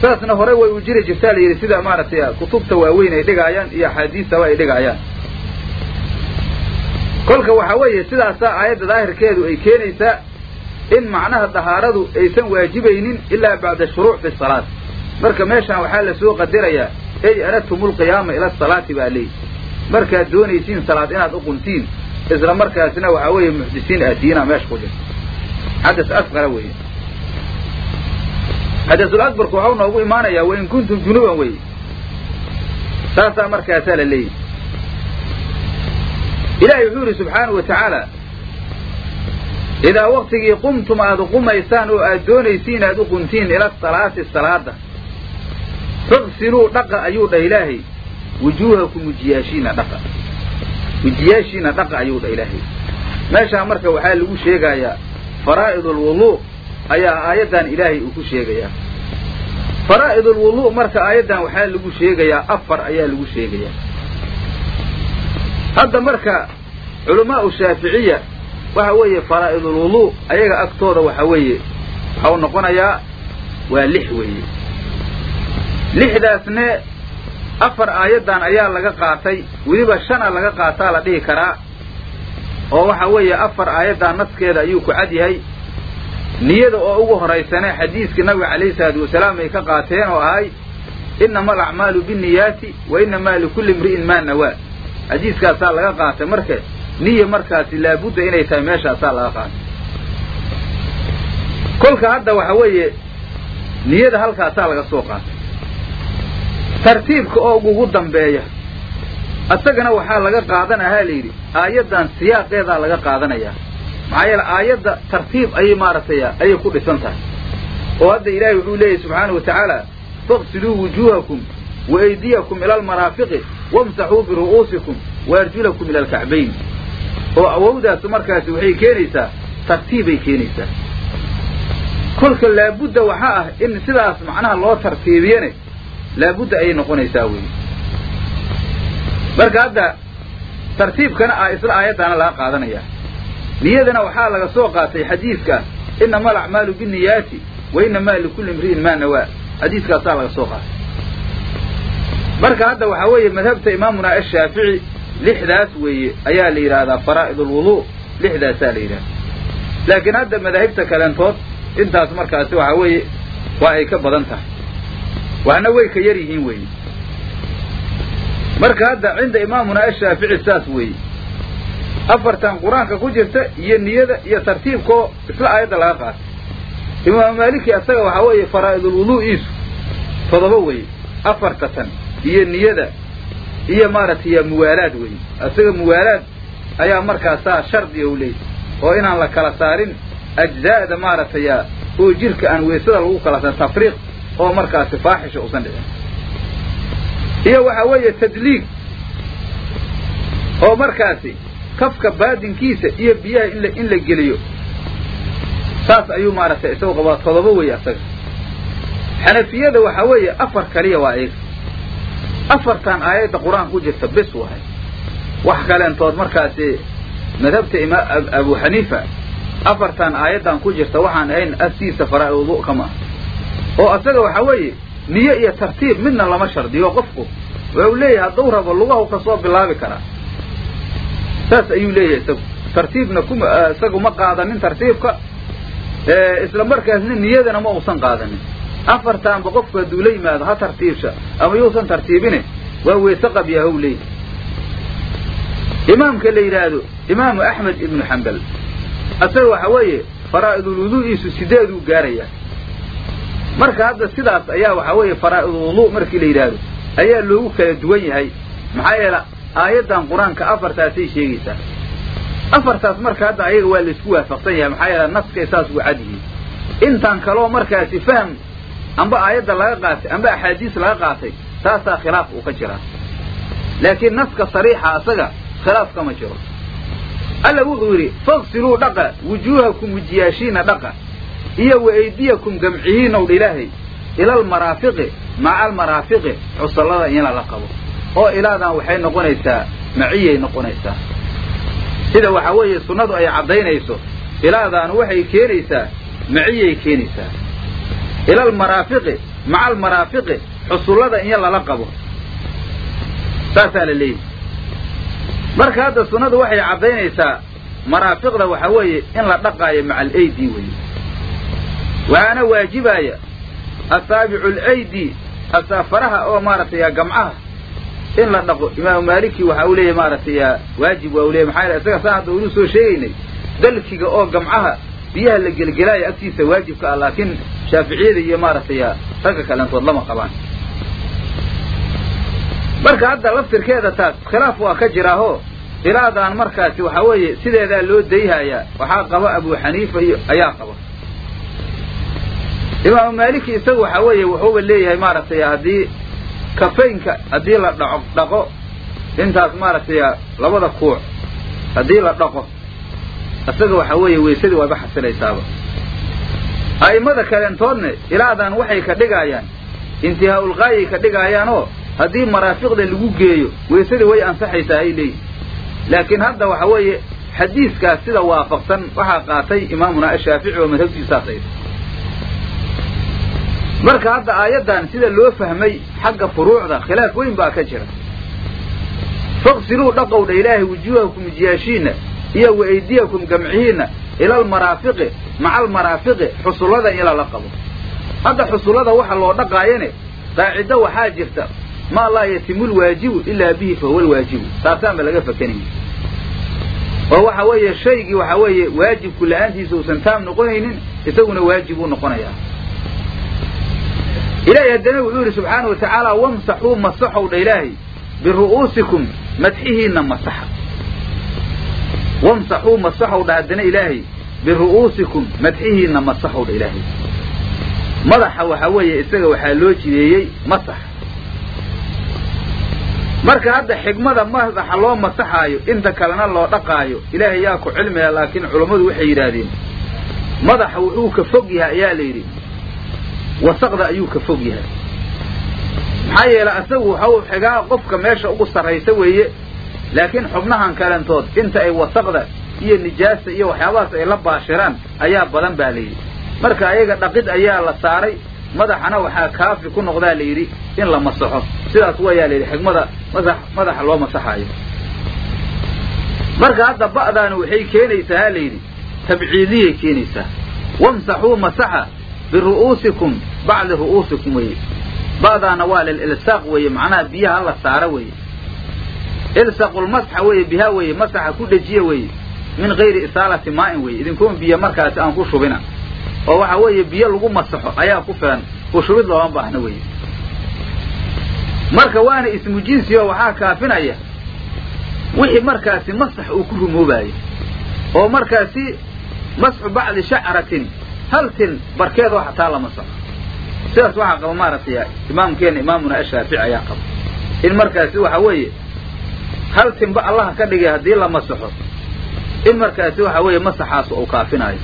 [SPEAKER 1] Saasna hore way u jiri jirtaa la yidhi sida maaragtay kutubta waaweyn ay dhigaayaan iyo axaadiistaba ay dhigaayaan kolka waxaa weeye sidaasaa aayadda daahirkeedu ay keenaysaa in macnaha dahaaradu aysan waajibaynin ilaa bacda shuruuc fi salaat. Marka meeshaan waxaa la soo qadirayaa ey aradtumulqiyaama ila asalaati baa leeyi markaad doonaysiin salaad inaad u quntiin isla markaasna waxaa weeye muxdisiin aatiina meesha ku jirta xadas asqara weeye. Xadasul akbarku waxau noogu imaanayaa wain kuntum junuban weye saasaa markaasaa la leeyahy ilaahay wuxuu yidhi subxaanahu wa tacaala idaa waktigii qumtum aad uqumaysaan oo aad doonaysiin aad u quntiin ila salaati salaada faqsiluu dhaqa ayuu dha ilaahay wujuuhakum wejiyaashiina dhaqa wejiyaashiina dhaqa ayuu dha ilaahay. Meeshaa marka waxaa lagu sheegayaa faraa'id alwuduu ayaa aayaddan ilaahay uu ku sheegayaa. Faraa'id alwuduu marka aayaddan waxaa lagu sheegayaa afar ayaa lagu sheegayaa. Hadda marka culamaau shaaficiya waxa weeye faraa'idulwuduu ayaga agtooda waxa weeye waxa u noqonayaa waa lix weeye. Lixdaasne afar aayaddan ayaa laga qaatay. Weliba shana laga qaataa la dhihi karaa. Oo waxa weeye afar aayaddan naskeeda ayuu ku cad yahay. Niyada oo ugu horaysane xadiiskii nabiga calayhi salaatu wasalaam ay ka qaateen oo ahay innama alacmaalu binniyaati wa innamaa likulli imri'in maa nawaa. Xadiiskaasaa laga qaatay. Marka niya markaasi laabudda inay tahay meeshaasaa laga qaatay. Kolka hadda waxa weeye niyada halkaasaa laga soo qaatay tartiibka oo ugu dambeeya. Isagana waxaa laga qaadanahaa la yidhi aayaddan siyaaqeedaa laga qaadanayaa maxaa yeele aayadda tartiib ayay maaragtay ayay ku dhisan tahay. Oo hadda ilaahay wuxuu leeyahy subxaana wa tacaala faqsiluu wujuuhakum wa aydiyakum ila almaraafiqi wamsaxuu biru'uusikum wa arjulakum ila alkacbayn oo awowdaas markaasi waxay keenaysaa tartiibay keenaysaa. Kolka laabudda waxaa ah in sidaas macnaha loo tartiibiyane laabudda ayay noqonaysaa wey marka hadda tartiibkana ah isla aayaddaana laga qaadanaya. Niyadana waxaa laga soo qaatay xadiiska innama alacmaalu binniyaati wa innamaa likulli imri'in maa nawaa. Xadiiskaasaa laga soo qaatay. Marka hadda waxaa weeye madhabta imaamuna ashaafici lixdaas weeye ayaa la yidhaahdaa faraa'id alwuduu lixdaasaa la yidhahda laakiin hadda madaahibta kaleentood intaas markaasi waxaa weeye waa ay ka badan tahay waxna way ka yar yihiin weeye. Marka hadda cinda imaamuna ashaafici saas weeye. Afartan qur'aanka ku jirta iyo niyada iyo tartiibkoo isla aayadda laga qaatay. Imaamu maaliki asaga waxaa weeye faraa'idulwuduu'iisu todoba weeye afarta tan iyo niyada iyo maaragtay muwaalaad weeye. Isaga muwaalaad ayaa markaasaa shardiga u leeyahy oo inaan la kala saarin ajzaa'da maaragtay oo jirka aan weysada lagu kala saarin tafriiq oo markaasi faaxisha usan dhicin. Iyo waxaa weeye tadliig oo markaasi kafka baadinkiisa iyo biyaha in in la geliyo. Saas ayuu maaragtay isagu qabaa todoba weeye asaga. Xanafiyada waxaa weeye afar kaliya waa iyaga afartan aayadda qur'aanka ku jirta bis wahay wax kaleentood markaasi madhabta ima abu xaniifa afartan aayaddan ku jirta waxaan ahayn aftiisa faraa-idu kama ah oo asaga waxaa weeye niyo iyo tartiib midna lama shardiyo qofku. Wuxuu leeyahay hadduu rabo lugahu ka soo bilaabi karaa. Saas ayuu leeyahay isagu. Tartiibna kuma isagu ma qaadanin tartiibka. Isla markaasna niyadana ma uusan qaadanin. Afartaanba qofku hadduu la yimaado ha tartiibsha ama yuusan tartiibine waa weyse qabyahow leeyahy imaamka la yidhaahdo imaamu axmed ibnu xambal asaga waxa weeye faraa'idulwuduu'iisu sideeduu gaarayaa marka hadda sidaas ayaa waxaa weeye faraa'idulwuduu markii la yidhaahdo ayaa loogu kala duwan yahay. Maxaa yeele aayaddan qur'aanka afartaasay sheegaysaa. Afartaas marka hadda ayaga waa la isku waafaqsan yahay maxaa yeele naskay saas ugu cad yihiin. Intaan kaloo markaasi fahm amba aayadda laga qaatay amba axaadiis laga qaatay taasaa khilaaf uu ka jiraa laakiin naska sariixa asaga khilaaf kama jiro. Alla wuxuu yidhi faqsiluu dhaqa wujuuhakum wejiyaashiina dhaqa iyo wa aydiyakum gamcihiinow dha ilaahay ila almaraafiqi maca almaraafiqi cusallada in lala qabo. Oo ilaadan waxay noqonaysaa maciyay noqonaysaa. Sida waxaa weeye sunnadu ay caddaynayso ilaadaanu waxay keenaysaa maciyay keenaysaa. Ila almaraafiqi maca almaraafiqi xusullada in lala qabo. Saasaa la leeyahy marka hadda sunnadu waxay caddaynaysaa maraafiqda waxaa weeye in la dhaqaayo maca alaydi weeye waxaana waajibaaya asaabicu alaydi asaafaraha oo maaragtay gamcaha in la dhaqo imaamu maaliki waxa uu leeyahy maaragtay waajib waa u leyahy maxaa yele isaga saa hadda unu soo sheegaynay dalkiga oo gamcaha biyaha la gelgelaayo agtiisa waajibka ah laakiin shaaficiyada iyo maaragtay ragga kalentood lama qabaan. Marka hadda laftirkeeda taas khilaaf waa ka jiraaho ilaadaan markaasi waxaa weeye sideedaa loo dayhayaa. Waxaa qaba abu xaniifa iyo ayaa qaba imaamu maaliki isagu waxa weeye wuxuuba leeyahay maaragtay haddii kafaynka haddii la dhao dhaqo intaas maaragtay labada kuuc haddii la dhaqo isaga waxa weeye weysadii wayba xasilaysaaba a'imada kaleentoodne ilaadan waxay ka dhigaayaan intihaa-ulqaayay ka dhigaayaan oo haddii maraafiqda lagu geeyo weysadii way ansaxaysaa ay leeyihiin laakiin hadda waxa weeye xadiiskaas sida waafaqsan waxaa qaatay imaamuna ashaafici oo madhabtiisaas ay marka hadda aayaddan sida loo fahmay xagga furuucda khilaaf weyn baa ka jira. Faqsiluu dhaqowdha ilaahay wujuuhakum jiyaashiinna iyo wa aydiyakum gamcihiinna ila almaraafiqi maca almaraafiqi xusullada ila la qabo. Hadda xusullada waxa loo dhaqaayane qaacido waxaa jirta maa laa yatimu lwaajibu ilaa bihi fahuwa lwaajibu taasaanba laga fakanaya oo waxa weeye shaygii waxa weeye waajibku la'aantiisa uusan taam noqonaynin isaguna waajib uu noqonayaa ilaahay haddana wuxuu yidhi subxaana wa tacaala wamsaxuu masaxow dha ilaahay biru'uusikum madxihiinna masaxa. Wamsaxuu masaxow dha haddana ilaahay biru'uusikum madxihiinna masaxow dha ilaahay. Madaxa waxa weeye isaga waxaa loo jideeyey masax. Marka hadda xigmada madaxa loo masaxaayo inta kalena loo dhaqaayo ilaahay yaa ku cilmiga laakiin culummadu waxay yidhaahdeen madaxa wuxuu ka fog yahay ayaa la yidhi wasaqda ayuu ka fog yahay. Maxaa yeelay asagu waxau xigaa qofka meesha ugu sarraysa weeye laakiin xubnahan kalentood inta ay wasaqda iyo nijaasta iyo waxyaabahaas ay la baashiraan ayaa badan baa la yidhi. Marka ayaga dhaqid ayaa la saaray madaxana waxaa kaafi ku noqdaa la yidhi in la masaxo. Sidaas wayaa la yidhi xigmada madax madaxa loo masaxaayo. Marka hadda ba'daana waxay keenaysaa ha la yidhi tabciidiyay keenaysaa. Wamsaxuu masaxa biru'uusikum bacdi ru'uusikum weeye ba'daana waa lililsaaq weeye macnaha biyaha la saara weeye ilsaqulmasxa weeye biha weeye masaxa ku dhejiya weeye min gayri isaalati maa'in weeye idinkuun biyo markaasi aan ku shubina oo waxa weeye biyo lagu masaxo ayaa ku filan ku shubid looma baahna weeye marka waana ismu jinsi oo waxaa kaafinaya wixii markaasi masax uu ku rumoobayo oo markaasi masxu bacdi shacratin hal tin barkeedoo xataa la masaxo sidaas waxaa qaba maaragtay imaamkeena imaamuna ashaafici ayaa qaba in markaasi waxa weeye hal tinba allaha ka dhigay haddii la masaxo in markaasi waxa weeye masaxaas uu kaafinaayo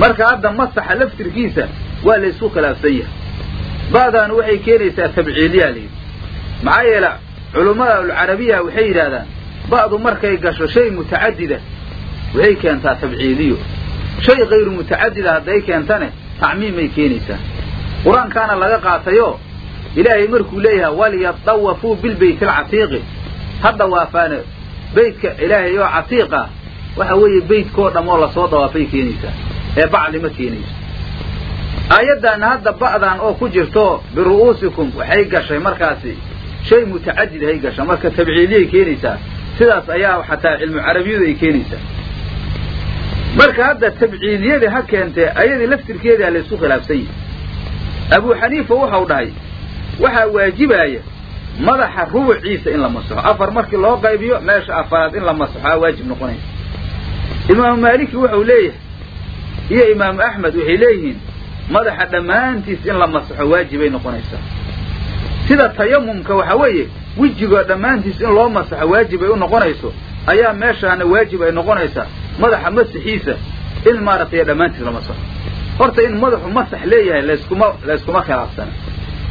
[SPEAKER 1] marka hadda masaxa laftirkiisa waa la isku khilaafsan yahay. Ba'daanu waxay keenaysaa tabciiliyaa layidhi maxaa yeele culummada alcarabiya waxay yidhahdaan ba'du markay gasho shay mutacadida waxay keentaa tabciiliyo shay kayru mutacadida hadday keentane tacmiimay keenaysaa qur'aankaana laga qaatayo ilaahay markuu leeyahay walyatawafuu bilbayt alcatiiqi. Ha dawaafaane beytka ilaahay oo catiiqa waxa weeye beytkoo dham oo la soo dawaafay keenaysaa ee bacdi ma keenayso. Aayaddaana hadda ba'dan oo ku jirto biru'uusikum waxay gashay markaasi. Shay mutacadid hay gasha marka tabciidiyay keenaysaa. Sidaas ayaa xataa cilmu carabiyadu ay keenaysaa marka hadda tabciidiyadii ha keentee ayadii laftirkeedaa laysku khilaafsan yahay. Abuu xaniifa waxau dhahay waxaa waajibaaya madaxa rubuciisa in la masaxo afar markii loo qaybiyo meesha afaraad in la masaxo aa waajib noqonaysa. Imaamu maaliki wuxuu leeyahay iyo imaamu axmed waxay leeyihiin madaxa dhammaantiis in la masaxo waajibay noqonaysaa. Sida tayamumka waxa weeye wejigoo dhammaantiis in loo masaxo waajib ay u noqonayso ayaa meeshaana waajib ay noqonaysaa madaxa masaxiisa in maaragtay dhammaantiis la masaxo horta in madaxu masax leeyahay layskuma layskuma khilaafsana.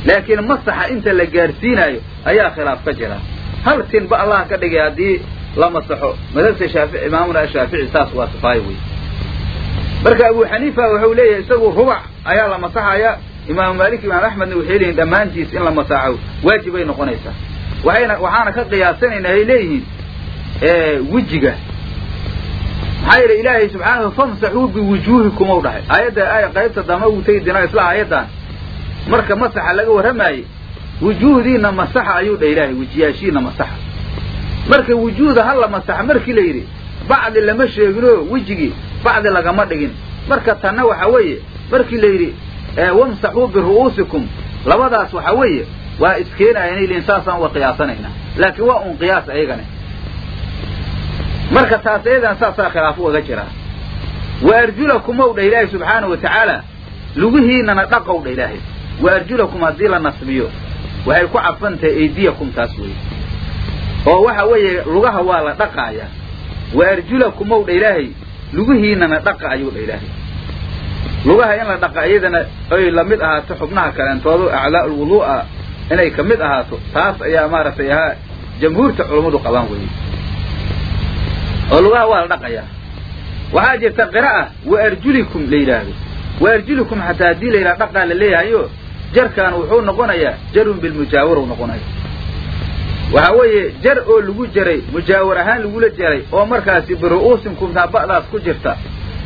[SPEAKER 1] Laakiin masaxa inta la gaarsiinaayo ayaa khilaaf ka jira. Hal tinba allah ka dhigay haddii la masaxo. Madhabta shaafici imaamuna ashaafici saas waa sifaayo wey marka abu xaniifa wuxuu leeyahay isagu rubac ayaa la masaxaya imaamu maalik imaam axmedna waxay leeyihiin dhammaantiis in la masaxo waajibay noqonaysaa. Waxayna waxaana ka qiyaasanaynaa ay leeyihiin wejiga maxaa yeele ilaahay subxaanahu famsaxuu biwujuuhikum ou dhahay. Aayadda aaya qaybta dama ugu tegi dina isla aayaddan. Marka masaxa laga warramaayey wujuuhdiina masaxa ayuu dhah ilaahay wejiyaashiina masaxa. Marka wujuuda ha la masaxa markii la yidhi bacdi lama sheeginoo wejigii bacdi lagama dhigin. Marka tanna waxa weeye markii la yidhi wamsaxuu biru'uusikum labadaas waxa weeye waa iskeenayan ilin saasaan uga qiyaasanaynaa. Laakiin waa un qiyaas ayagane marka taas ayadan saasaa khilaaf ugaga jiraa wa arjulakum ow dhah ilaahi subxaanahu wa tacaala lugihiinana dhaqow dha ilaahay wa arjulakum haddii la nasbiyo waxay ku cadfan tahay eydiyakum taas weeye. Oo waxa weeye lugaha waa la dhaqaayaa wa arjulakumow dha ilaahay lugihiinana dhaqa ayuu dha ilaahay lugaha in la dhaqa iyadana ay la mid ahaato xubnaha kaleentoodu acdaa lwuduu'a inay ka mid ahaato taas ayaa maaragtay ahaa jamhuurta culummadu qabaan weeye oo lugaha waa la dhaqayaa waxaa jirta qira'a wa arjulikum la yidhaahdo. Wa arjulikum xataa haddii la yidhaha dhaqaa la leeyahayo jarkaan wuxuu noqonayaa jarun bilmujaawara u noqonaya waxaa weeye jar oo lagu jaray mujaawar ahaan lagula jaray oo markaasi biru'uusinkumtaa ba'daas ku jirta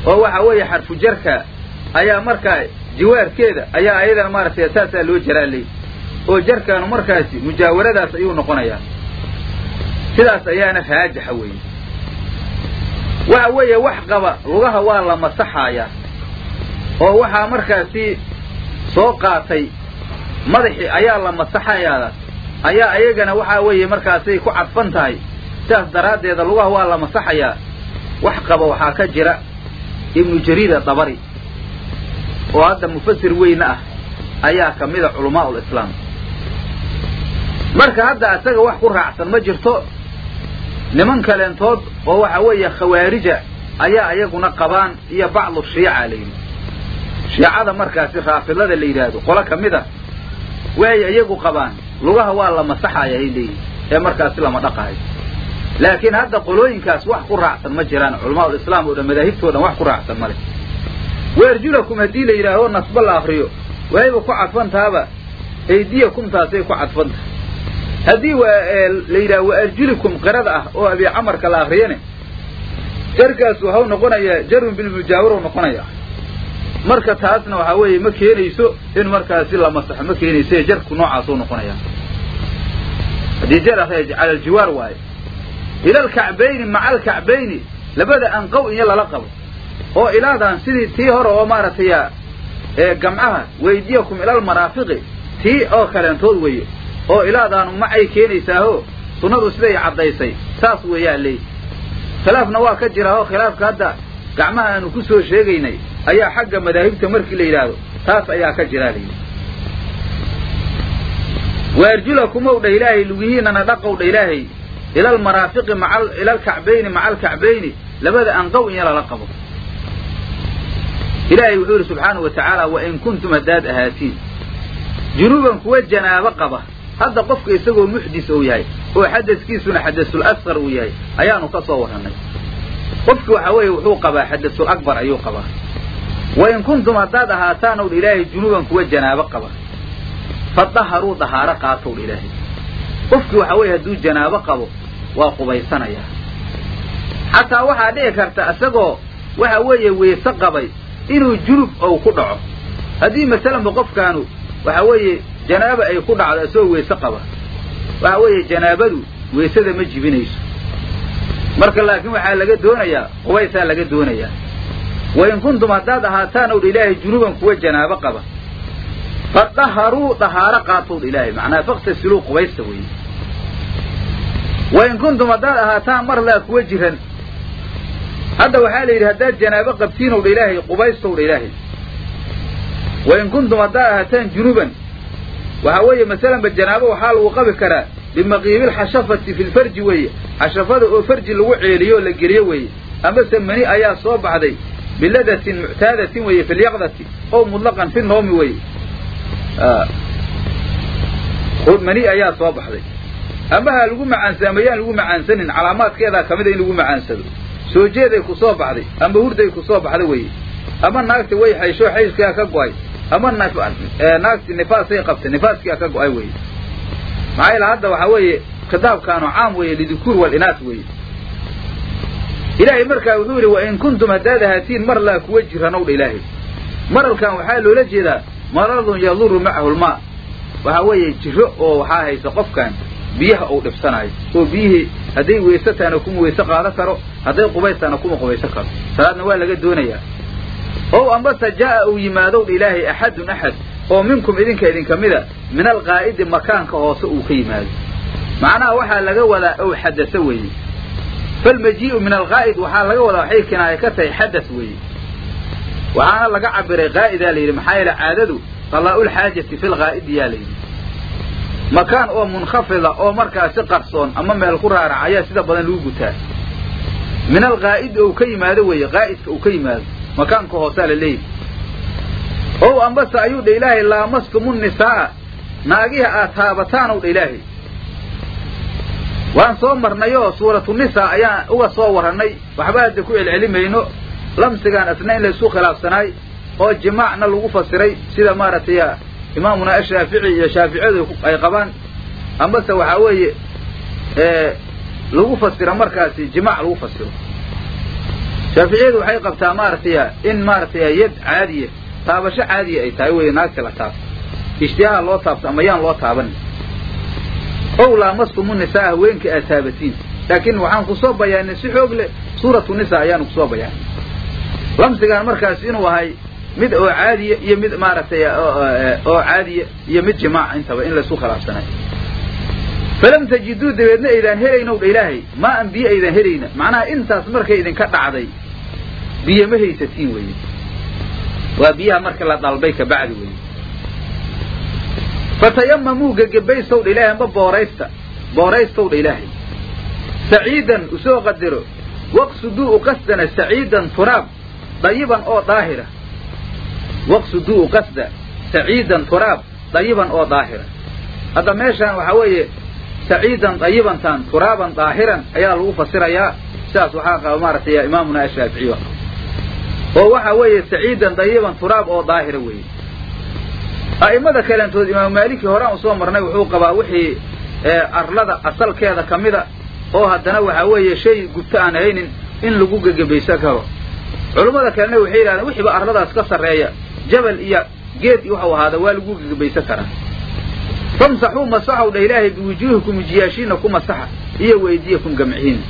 [SPEAKER 1] oo waxa weeye xarfu jarka ayaa markaa jiwaarkeeda ayaa ayadana maaragtay saasaa loo jaraa leey oo jarkaanu markaasi mujaawaradaas ayuu noqonayaa. Sidaas ayaana raajixa weeye waxa weeye wax qaba lugaha waa la masaxaayaa oo waxaa markaasi soo qaatay madaxii ayaa la masaxayaadaas ayaa ayagana waxaa weeye markaasay ku cadfan tahay. Sidaas daraaddeeda lugaha waa la masaxayaa. Wax qaba waxaa ka jira ibnu jariida dabari oo hadda mufasir weyne ah ayaa ka mida culamaa'ul islaam. Marka hadda isaga wax ku raacsan ma jirto niman kaleentood oo waxa weeye khawaarija ayaa ayaguna qabaan iyo bacdu shiica la yidhi. Shiicada markaasi raafidada la yidhaahdo qolo ka mid a waxay iyagu qabaan. Lugaha waa la masaxaya hay leeyihiin ee markaasi lama dhaqahayo laakiin hadda qolooyinkaas wax ku raacsan ma jiraan culamaa'ul islaam oo dhan madaahibtoo dhan wax ku raacsan ma leh. Waarjulakum haddii la yidhaaho nasba la akriyo waxayba ku cadfantaaba eydiyakum taasay ku cadfan tahay haddii la yidhaha wa arjulikum qirada ah oo abi camarka la akriyane jarkaas waxau noqonayaa jarun bilmujaawaru noqonaya marka taasna waxaa weeye ma keenayso in markaasi la masaxo ma keenayso jarku noocaasuu noqonaya haddii jar cala aljiwaar waaye. Ila alkacbayni maca alkacbayni labada anqow iyo lala qabo. Oo ilaadan sidii tii hore oo maaragtay ee gamcaha weydiyakum ilal maraafiqi tii oo kaleentood weeye oo ilaadaanu macay keenaysaaho? Sunnadu siday caddaysay. Saas weeyaa leey khilaafna waa ka jira oo khilaafka hadda gacmaha aanu ku soo sheegaynay ayaa xagga madaahibta markii la yidhaahdo. Taas ayaa ka jiraa layidhi waarjulakumow dha ilaahay lugihiinana dhaqow dha ilaahay. Ilal maraafiqi maa ila alkacbayni maca alkacbayni labada anqow in lala qabo. Ilaahay wuxuu yidhi subxaanau wa tacaala wain kuntum haddaad ahaatiin. Junuuban kuwa janaabo qaba hadda qofka isagoo muxdis uu yahay oo xadaskiisuna xadasul asqar uu yahay ayaanu ka soo warrannay qofki waxa weeye wuxuu qabaa xadasul akbar ayuu qabaa. Wain kuntum haddaad ahaataanow dha ilaahay junuuban kuwa janaabo qaba fadaharuu dahaaro qaatow dha ilaahay. Qofkii waxa weeye hadduu janaabo qabo waa qubaysanayaa xataa waxaa dhici karta isagoo waxa weeye weyse qabay inuu junub ou ku dhaco. Haddii masalanba qofkaanu waxa weeye janaaba ay ku dhacdo isagoo weyse qaba. Waxa weeye janaabadu weysada ma jibinayso. Marka laakiin waxaa laga doonayaa qubaysaa laga doonayaa. Wain kuntum haddaad ahaataan owdha ilaahay junuban kuwa janaabo qaba fadaharuu dahaaro qaatowdha ilaahay. Macnaa faktasiluu qubaysta weeye. Wain kuntum haddaad ahaataan marlaa kuwa jiran hadda waxaa la yidhi haddaad janaabo qabtiinowdha ilaahay qubaystowdha ilaahay. Wain kuntum haddaad ahaataan junuban waxaa weeye masalanba janaabo waxaa lagu qabi karaa bimaqiibilxashafati fi lfarji weeye. Xashafada oo farji lagu ceeliyo oo la geliyo weeye. Amase mani ayaa soo baxday biladatin muctaadatin weeye fi lyaqdati oo mutlaqan fi noomi weeye. Mani ayaa soo baxday. Ama ha lagu macaansa ama yaan lagu macaansanin calaamaadkeedaa kamida in lagu macaansado. Soo jeeday ku baxday ama hurday ku soo baxda weeye. Ama naagti way xaysho xayskaa ka go'ay ama naagti nifaasay qabtay. Nifaaskia ka go'ay weye maxaa yaele hadda waxaa weeye khitaabkaanu caam weeye lidikuur walinaas weeye. Ilaahay markaa wuxuu yidhi wain kuntum haddaad ahaatiin mar laa kuwa jiranowdha ilaahay. Maralkan waxaa loola jeedaa maradun yaduru macahu lmaa waxaa weeye jiro oo waxaa haysa qofkan biyaha uu dhibsanayo oo biyihii hadday weysataana kuma weyse qaado karo hadday qubaystaana kuma qubayso karo. Salaadna waa laga doonayaa ow ambase jaa'a uu yimaadowdha ilaahay axadun axad oo minkum idinka idinka mida min alqaa'idi makaanka hoose uu ka yimaado. Macnaha waxaa laga wadaa ow xadasa weeye. Falmajii'u min alqaa'id waxaa laga wadaa waxay kinaaye ka tahay xadas weeye. Waxaana laga cabiray qaa'idaa la yidhi maxaa yeele caadadu qadaa'ulxaajati fi lqaa'idi yaa la yidhi. Makaan oo munkhafida oo markaasi qarsoon ama meel ku raarac ayaa sida badan lagu gutaa. Min alqaa'id ou ka yimaado weeye qaa'idka uu ka yimaado makaanka hoosaa la leeyahy ow ambase ayuu dha ilaahay laamastumu nisaa'a naagiha aad taabataan ow dha ilaahay. Waan soo marnayoo suuratu nisaa ayaan uga soo warrannay waxba hadda ku celcelimayno lamsigaan asna in laysku khilaafsanaay oo jimaacna lagu fasiray sida maaragtay imaamuna ashaafici iyo shaaficiyadu ay qabaan. Ambase waxaa weeye lagu fasiro markaasi jimaac lagu fasiro shaaficiyadu waxay qabtaa maaragtay in maaragtay yad caadiya taabasho caadiya ay tahay wey naagta la taabto. Ishtihaaha loo taabto ama yaan loo taaban. Ow laamastumu nisaa haweenka aad taabatiin. Laakiin waxaan ku soo bayaanay si xoog leh suuratu nisa ayaanu ku soo bayaanay. Lamsigaan markaas inuu ahay mid oo caadiya iyo mid maaragtay oo caadiya iyo mid jimaaca intaba in laysu khilaafsanay falam tajiduu dabeedna aydaan helaynow dha ilaahay maa an biyo aydan helayna macnaha intaas markay idinka dhacday biyo ma haysatiin weye waa biyaha marka la dalbay kabacdi weye fatayamamuu gegebaystow dha ilaahay amba booraysta booraystow dha ilaahay saciidan u soo qadiro waqsuduu u qasdana saciidan turaab dayiban oo daahira waqsuduu u qasda saciidan turaab dayiban oo daahira hadda meeshaan waxaa weeye saciidan dayibantan turaaban daahiran ayaa lagu fasirayaa sidaas waxaa qaba maaragtay imaamuna ashaaficiy oo waxa weeye saciidan dayiban turaab oo daahira weeye. A'imada kalentood imaamu maaliki horaan u soo marnay wuxuu qabaa wixii arlada asalkeeda ka mida. Oo haddana waxaa weeye shay gubto aan haynin in lagu gegebaysan karo culummada kalena waxay yidhahdeen wixiiba arladaas ka sarreeya. Jabal iyo geed waxau ahaada waa lagu gegebaysan karaa famsaxuu masaxow dha ilaahay biwujuuhikum wijiyaashiina ku masaxa iyo weydiyakum gamcihiina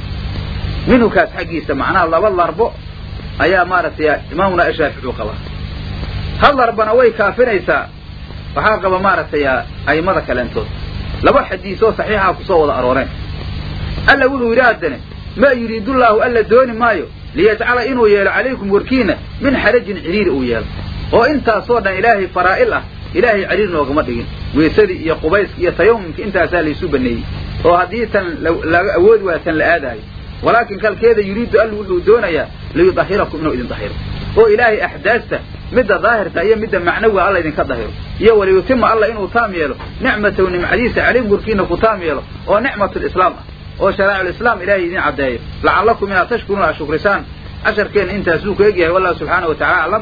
[SPEAKER 1] minhu kaas xaggiisa macnaha laba larbo ayaa maaragtay imaamuna ashaaficuu qabaa hal larbana way kaafinaysaa waxaa qaba maaragtay a'immada kaleentood laba xadiisoo saxiixa ku soo wada arooreen. Alla wuxuu yidhi haddane maa yuriidullaahu alla dooni maayo liyajcala inuu yeelo calaykum warkiina min xarajin ciriiri uu yeelo. Oo intaasoo dhan ilaahay faraa'il ah ilaahay ciriir noogama dhigin. Weysadii iyo qubayska iyo tayamumka intaasaa laysu baneeyey oo haddii tan laga awoodi waa tan la aadaayo walaakin kalkeeda yuriidu alla wuxuu doonayaa liyudahirakum inuu idin dahiro. Oo ilaahay axdaasta midda daahirta iyo midda macnawiga alla idinka dahiro iyo waliyutima alla inuu taam yeelo nicmatahu nimcadiisa calaykum warkiina ku taam yeelo oo nicmatulislaam ah oo sharaa'iculislaam ilaahay idin caddeeyo. Lacallakum inaad tashkuruuna ashukrisaan casharkeenna intaasuu ku egyahay wallahu subxaana wa tacala aclam